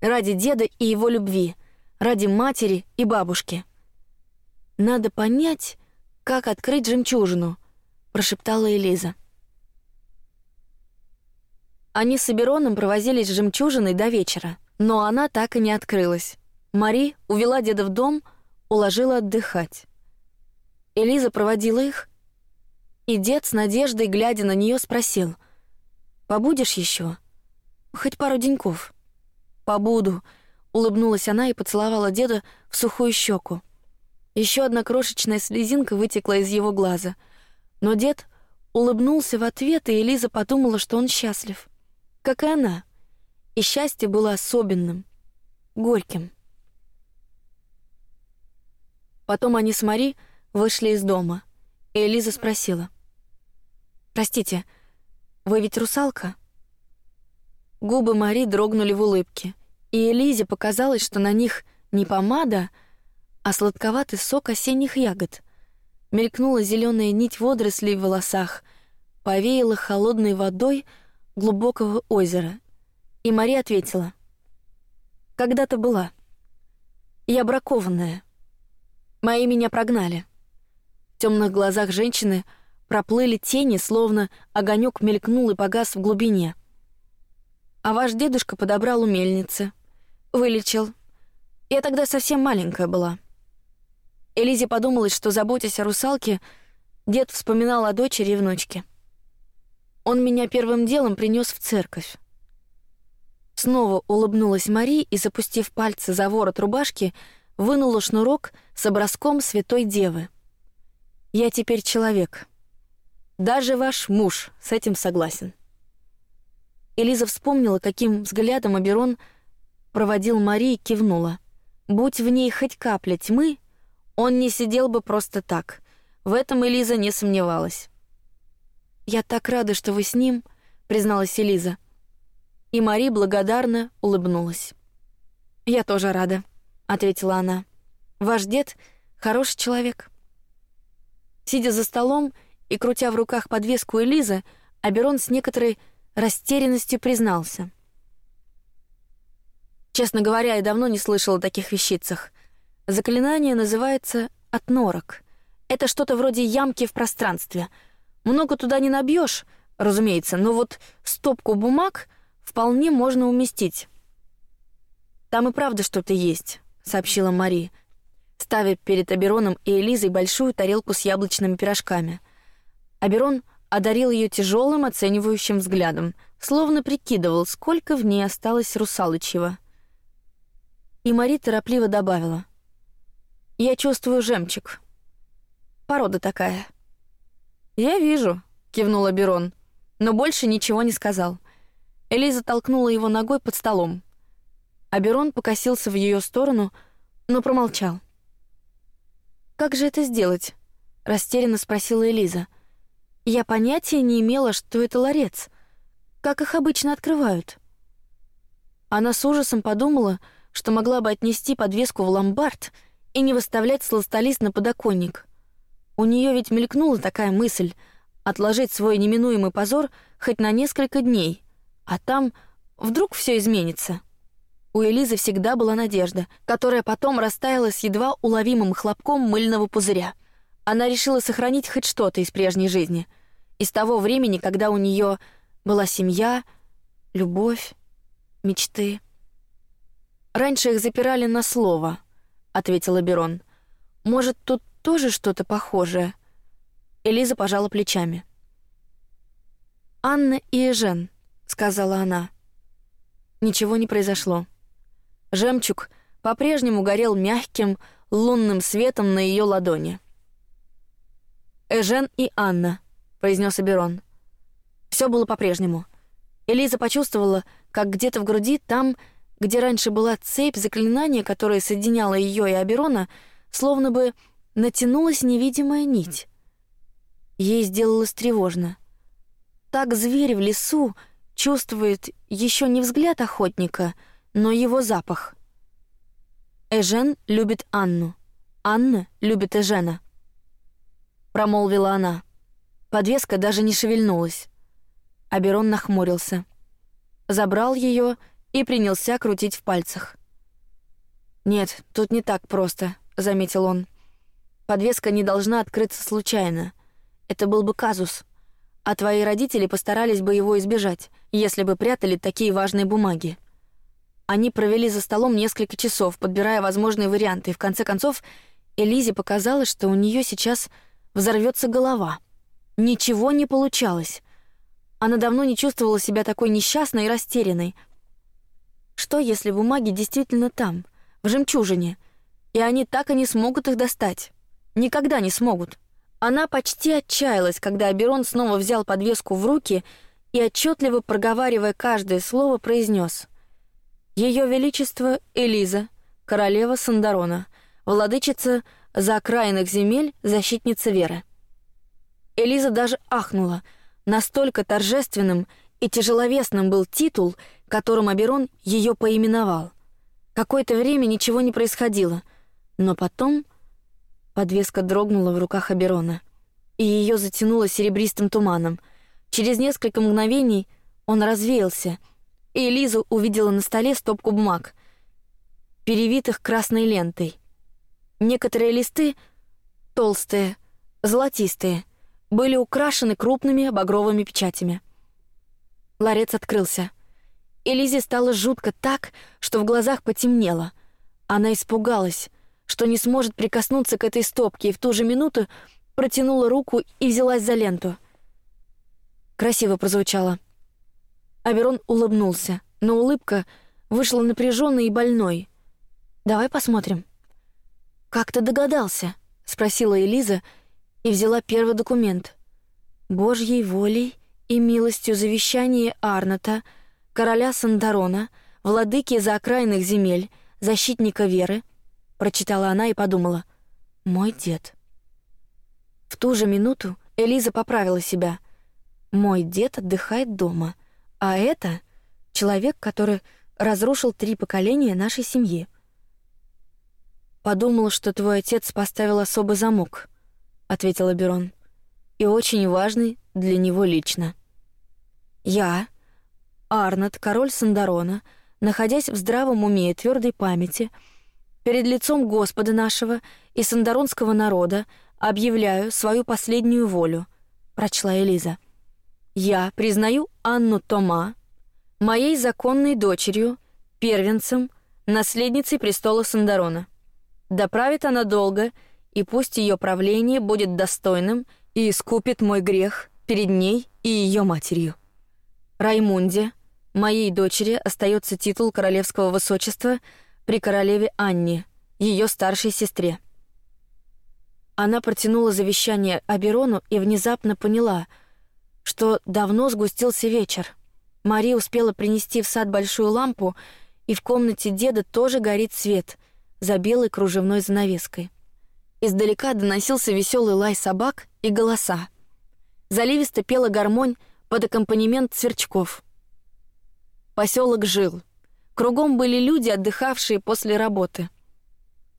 ради деда и его любви, ради матери и бабушки. Надо понять, как открыть жемчужину, прошептала Элиза. Они с Абероном провозились с жемчужиной до вечера, но она так и не открылась. Мари увела деда в дом, уложила отдыхать. Элиза проводила их, и дед с надеждой, глядя на нее, спросил: "Побудешь еще, хоть пару деньков?" побуду», — улыбнулась она и поцеловала деда в сухую щеку. Еще одна крошечная слезинка вытекла из его глаза, но дед улыбнулся в ответ, и Элиза подумала, что он счастлив, как и она. И счастье было особенным, горьким. Потом они с Мари вышли из дома, и Элиза спросила: "Простите, вы ведь русалка?" Губы Мари дрогнули в улыбке и Элизе показалось, что на них не помада, а сладковатый сок осенних ягод. Мелькнула зеленая нить водорослей в волосах, повеяла холодной водой глубокого озера, и Мария ответила: "Когда-то была. Я бракованная. Мои меня прогнали". В темных глазах женщины проплыли тени, словно огонек мелькнул и погас в глубине. А ваш дедушка подобрал у мельницы Вылечил. Я тогда совсем маленькая была. Элизе подумалось, что заботясь о русалке, дед вспоминал о дочери и внучке. Он меня первым делом принес в церковь. Снова улыбнулась Мари и, запустив пальцы за ворот рубашки, вынула шнурок с образком Святой Девы. Я теперь человек. Даже ваш муж с этим согласен. Элиза вспомнила, каким взглядом Аберон проводил Мари и кивнула. Будь в ней хоть капля тьмы, он не сидел бы просто так. В этом Элиза не сомневалась. Я так рада, что вы с ним, призналась Элиза. И Мари благодарно улыбнулась. Я тоже рада, ответила она. Ваш дед хороший человек. Сидя за столом и крутя в руках подвеску Элизы, Аберон с некоторой растерянностью признался: Честно говоря, я давно не слышала о таких вещицах. Заклинание называется отнорок. Это что-то вроде ямки в пространстве. Много туда не набьешь, разумеется, но вот стопку бумаг вполне можно уместить. Там и правда что-то есть, сообщила Мари, ставя перед Абероном и Элизой большую тарелку с яблочными пирожками. Аберон одарил ее тяжелым оценивающим взглядом, словно прикидывал, сколько в ней осталось русалочьего. И Мари торопливо добавила: "Я чувствую жемчуг. Порода такая". "Я вижу", кивнула Берон. но больше ничего не сказал. Элиза толкнула его ногой под столом. Аберон покосился в ее сторону, но промолчал. Как же это сделать? растерянно спросила Элиза. Я понятия не имела, что это ларец. Как их обычно открывают? Она с ужасом подумала, что могла бы отнести подвеску в ломбард и не выставлять сластолист на подоконник. У нее ведь мелькнула такая мысль отложить свой неминуемый позор хоть на несколько дней, а там вдруг все изменится. У Элизы всегда была надежда, которая потом растаяла с едва уловимым хлопком мыльного пузыря. Она решила сохранить хоть что-то из прежней жизни, из того времени, когда у нее была семья, любовь, мечты. Раньше их запирали на слово, ответила Берон. Может, тут тоже что-то похожее? Элиза пожала плечами. Анна и Эжен, сказала она. Ничего не произошло. Жемчуг по-прежнему горел мягким лунным светом на ее ладони. Эжен и Анна, произнес Аберон. Все было по-прежнему. Элиза почувствовала, как где-то в груди, там, где раньше была цепь заклинания, которая соединяла ее и Аберона, словно бы натянулась невидимая нить. Ей сделалось тревожно. Так зверь в лесу чувствует еще не взгляд охотника, но его запах. Эжен любит Анну, Анна любит Эжена. Промолвила она. Подвеска даже не шевельнулась. Аберон нахмурился, забрал ее и принялся крутить в пальцах. Нет, тут не так просто, заметил он. Подвеска не должна открыться случайно. Это был бы казус. А твои родители постарались бы его избежать, если бы прятали такие важные бумаги. Они провели за столом несколько часов, подбирая возможные варианты, и в конце концов Элизе показалось, что у нее сейчас взорвется голова. Ничего не получалось. Она давно не чувствовала себя такой несчастной и растерянной. Что, если бумаги действительно там, в жемчужине, и они так и не смогут их достать? Никогда не смогут. Она почти отчаялась, когда Аберон снова взял подвеску в руки и отчетливо проговаривая каждое слово произнес: Ее Величество Элиза, королева Сандарона, владычица за окраинных земель, защитница веры. Элиза даже ахнула, настолько торжественным и тяжеловесным был титул, которым Аберон ее поименовал. Какое-то время ничего не происходило, но потом Подвеска дрогнула в руках Аберона, и ее затянуло серебристым туманом. Через несколько мгновений он развеялся, и Элиза увидела на столе стопку бумаг, перевитых красной лентой. Некоторые листы, толстые, золотистые, были украшены крупными багровыми печатями. Ларец открылся. Элизе стало жутко так, что в глазах потемнело. Она испугалась что не сможет прикоснуться к этой стопке, и в ту же минуту протянула руку и взялась за ленту. Красиво прозвучало. Аверон улыбнулся, но улыбка вышла напряженной и больной. Давай посмотрим. Как ты догадался? спросила Элиза и взяла первый документ. Божьей волей и милостью завещание Арната, короля Сандарона, владыки заокраинных земель, защитника веры, прочитала она и подумала: мой дед. В ту же минуту Элиза поправила себя. Мой дед отдыхает дома, а это человек, который разрушил три поколения нашей семьи. Подумала, что твой отец поставил особый замок, ответила Берон, и очень важный для него лично. Я, Арнольд, король Сандарона, находясь в здравом уме и твердой памяти, перед лицом Господа нашего и сандаронского народа объявляю свою последнюю волю, прочла Элиза. Я признаю Анну Тома моей законной дочерью, первенцем, наследницей престола Сандарона. Да правит она долго, и пусть ее правление будет достойным и искупит мой грех перед ней и ее матерью. Раймунде, моей дочери, остается титул королевского высочества при королеве Анне, ее старшей сестре. Она протянула завещание Аберону и внезапно поняла, что давно сгустился вечер. Мария успела принести в сад большую лампу, и в комнате деда тоже горит свет за белой кружевной занавеской. Издалека доносился веселый лай собак и голоса. Заливисто пела гармонь под аккомпанемент сверчков. Поселок жил. Кругом были люди, отдыхавшие после работы.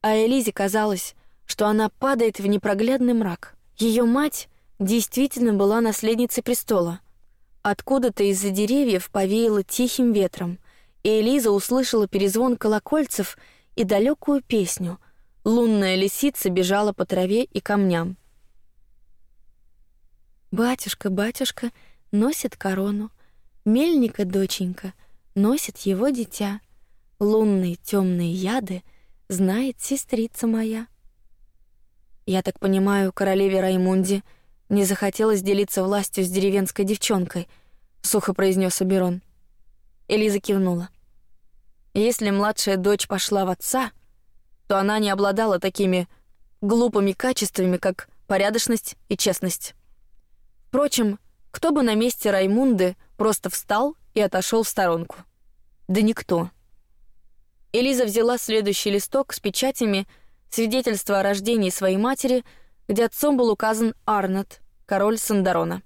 А Элизе казалось, что она падает в непроглядный мрак. Ее мать действительно была наследницей престола. Откуда-то из-за деревьев повеяло тихим ветром, и Элиза услышала перезвон колокольцев и далекую песню. Лунная лисица бежала по траве и камням. Батюшка, батюшка носит корону, мельника доченька носит его дитя. Лунные темные яды знает сестрица моя. Я так понимаю, королеве Раймунде не захотелось делиться властью с деревенской девчонкой, сухо произнес Аберон. Элиза кивнула. Если младшая дочь пошла в отца, то она не обладала такими глупыми качествами, как порядочность и честность. Впрочем, кто бы на месте Раймунды просто встал и отошел в сторонку? Да никто. Элиза взяла следующий листок с печатями свидетельства о рождении своей матери, где отцом был указан Арнот, король Сандарона.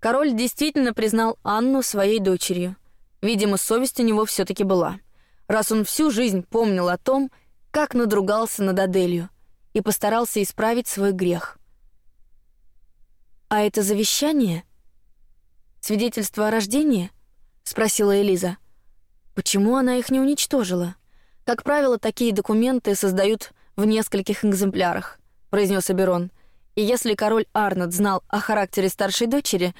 Король действительно признал Анну своей дочерью. Видимо, совесть у него все таки была, раз он всю жизнь помнил о том, как надругался над Аделью и постарался исправить свой грех. А это завещание? Свидетельство о рождении? спросила Элиза. Почему она их не уничтожила? Как правило, такие документы создают в нескольких экземплярах, произнес Аберон. И если король Арнольд знал о характере старшей дочери,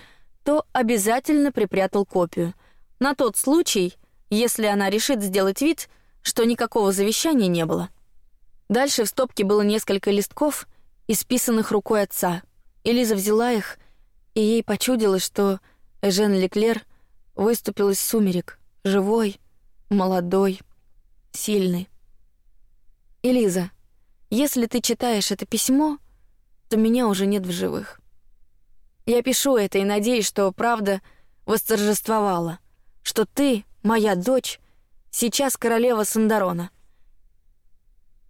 то обязательно припрятал копию на тот случай, если она решит сделать вид, что никакого завещания не было. Дальше в стопке было несколько листков, исписанных рукой отца. Элиза взяла их, и ей почудилось, что Эжен Леклер выступил из сумерек, живой, молодой, сильный. Элиза, если ты читаешь это письмо, то меня уже нет в живых. Я пишу это и надеюсь, что правда восторжествовала, что ты, моя дочь, сейчас королева Сандарона.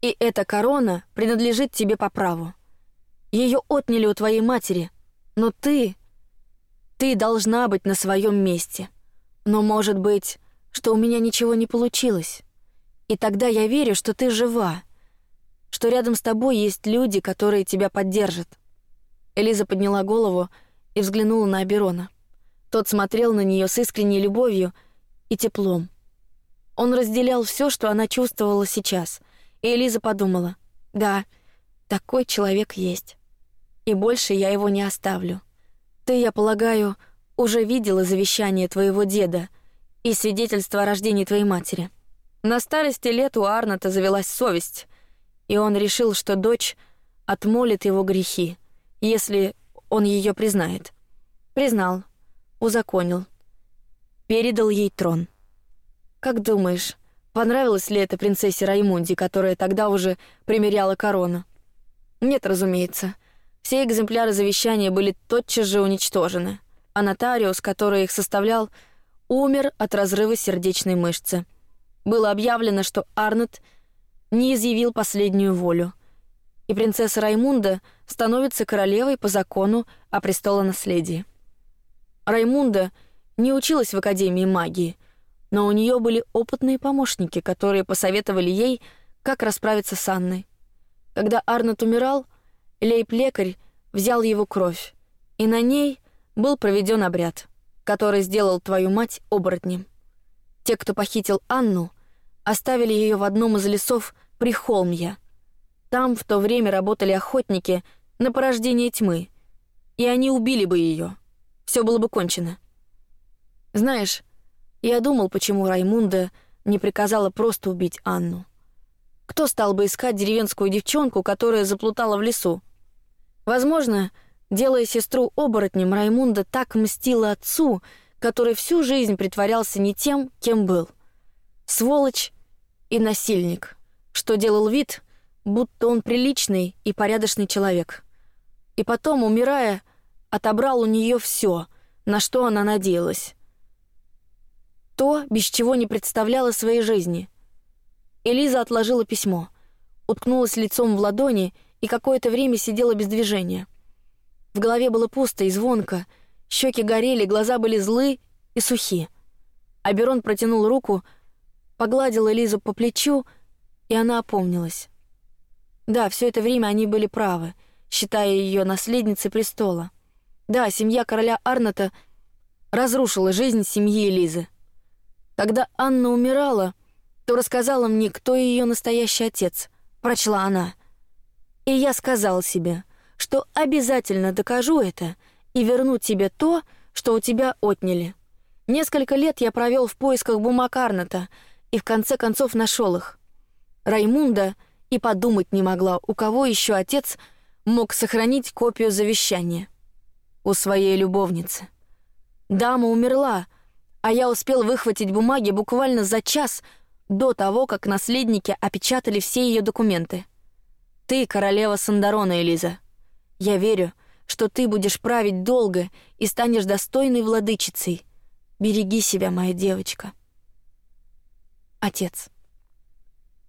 И эта корона принадлежит тебе по праву. Ее отняли у твоей матери, но ты, ты должна быть на своем месте. Но может быть, что у меня ничего не получилось, и тогда я верю, что ты жива что рядом с тобой есть люди, которые тебя поддержат. Элиза подняла голову и взглянула на Аберона. Тот смотрел на нее с искренней любовью и теплом. Он разделял все, что она чувствовала сейчас, и Элиза подумала: да, такой человек есть, и больше я его не оставлю. Ты, я полагаю, уже видела завещание твоего деда и свидетельство о рождении твоей матери. На старости лет у Арната завелась совесть, и он решил, что дочь отмолит его грехи, если он ее признает. Признал, узаконил, передал ей трон. Как думаешь, понравилось ли это принцессе Раймунди, которая тогда уже примеряла корону? Нет, разумеется. Все экземпляры завещания были тотчас же уничтожены, а нотариус, который их составлял, умер от разрыва сердечной мышцы. Было объявлено, что Арнольд не изъявил последнюю волю, и принцесса Раймунда становится королевой по закону о престолонаследии. Раймунда не училась в академии магии, но у нее были опытные помощники, которые посоветовали ей, как расправиться с Анной. Когда Арнот умирал, лейб-лекарь взял его кровь, и на ней был проведен обряд, который сделал твою мать оборотнем. Те, кто похитил Анну, оставили ее в одном из лесов Прихолмья. Там в то время работали охотники на порождение тьмы, и они убили бы ее. Все было бы кончено. Знаешь, я думал, почему Раймунда не приказала просто убить Анну. Кто стал бы искать деревенскую девчонку, которая заплутала в лесу? Возможно, делая сестру оборотнем, Раймунда так мстила отцу, который всю жизнь притворялся не тем, кем был. Сволочь и насильник что делал вид, будто он приличный и порядочный человек. И потом, умирая, отобрал у нее все, на что она надеялась. То, без чего не представляла своей жизни. Элиза отложила письмо, уткнулась лицом в ладони и какое-то время сидела без движения. В голове было пусто и звонко, щеки горели, глаза были злы и сухи. Аберон протянул руку, погладил Элизу по плечу, и она опомнилась. Да, все это время они были правы, считая ее наследницей престола. Да, семья короля Арната разрушила жизнь семьи Элизы. Когда Анна умирала, то рассказала мне, кто ее настоящий отец, прочла она. И я сказал себе, что обязательно докажу это и верну тебе то, что у тебя отняли. Несколько лет я провел в поисках бумаг Арната и в конце концов нашел их. Раймунда и подумать не могла, у кого еще отец мог сохранить копию завещания. У своей любовницы. Дама умерла, а я успел выхватить бумаги буквально за час до того, как наследники опечатали все ее документы. Ты королева Сандарона, Элиза. Я верю, что ты будешь править долго и станешь достойной владычицей. Береги себя, моя девочка. Отец.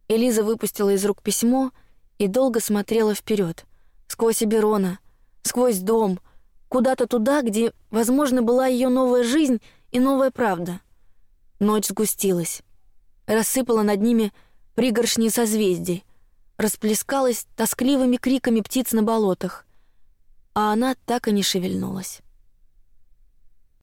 Элиза выпустила из рук письмо и долго смотрела вперед, сквозь Аберона, сквозь дом, куда-то туда, где, возможно, была ее новая жизнь и новая правда. Ночь сгустилась, рассыпала над ними пригоршни созвездий, расплескалась тоскливыми криками птиц на болотах, а она так и не шевельнулась.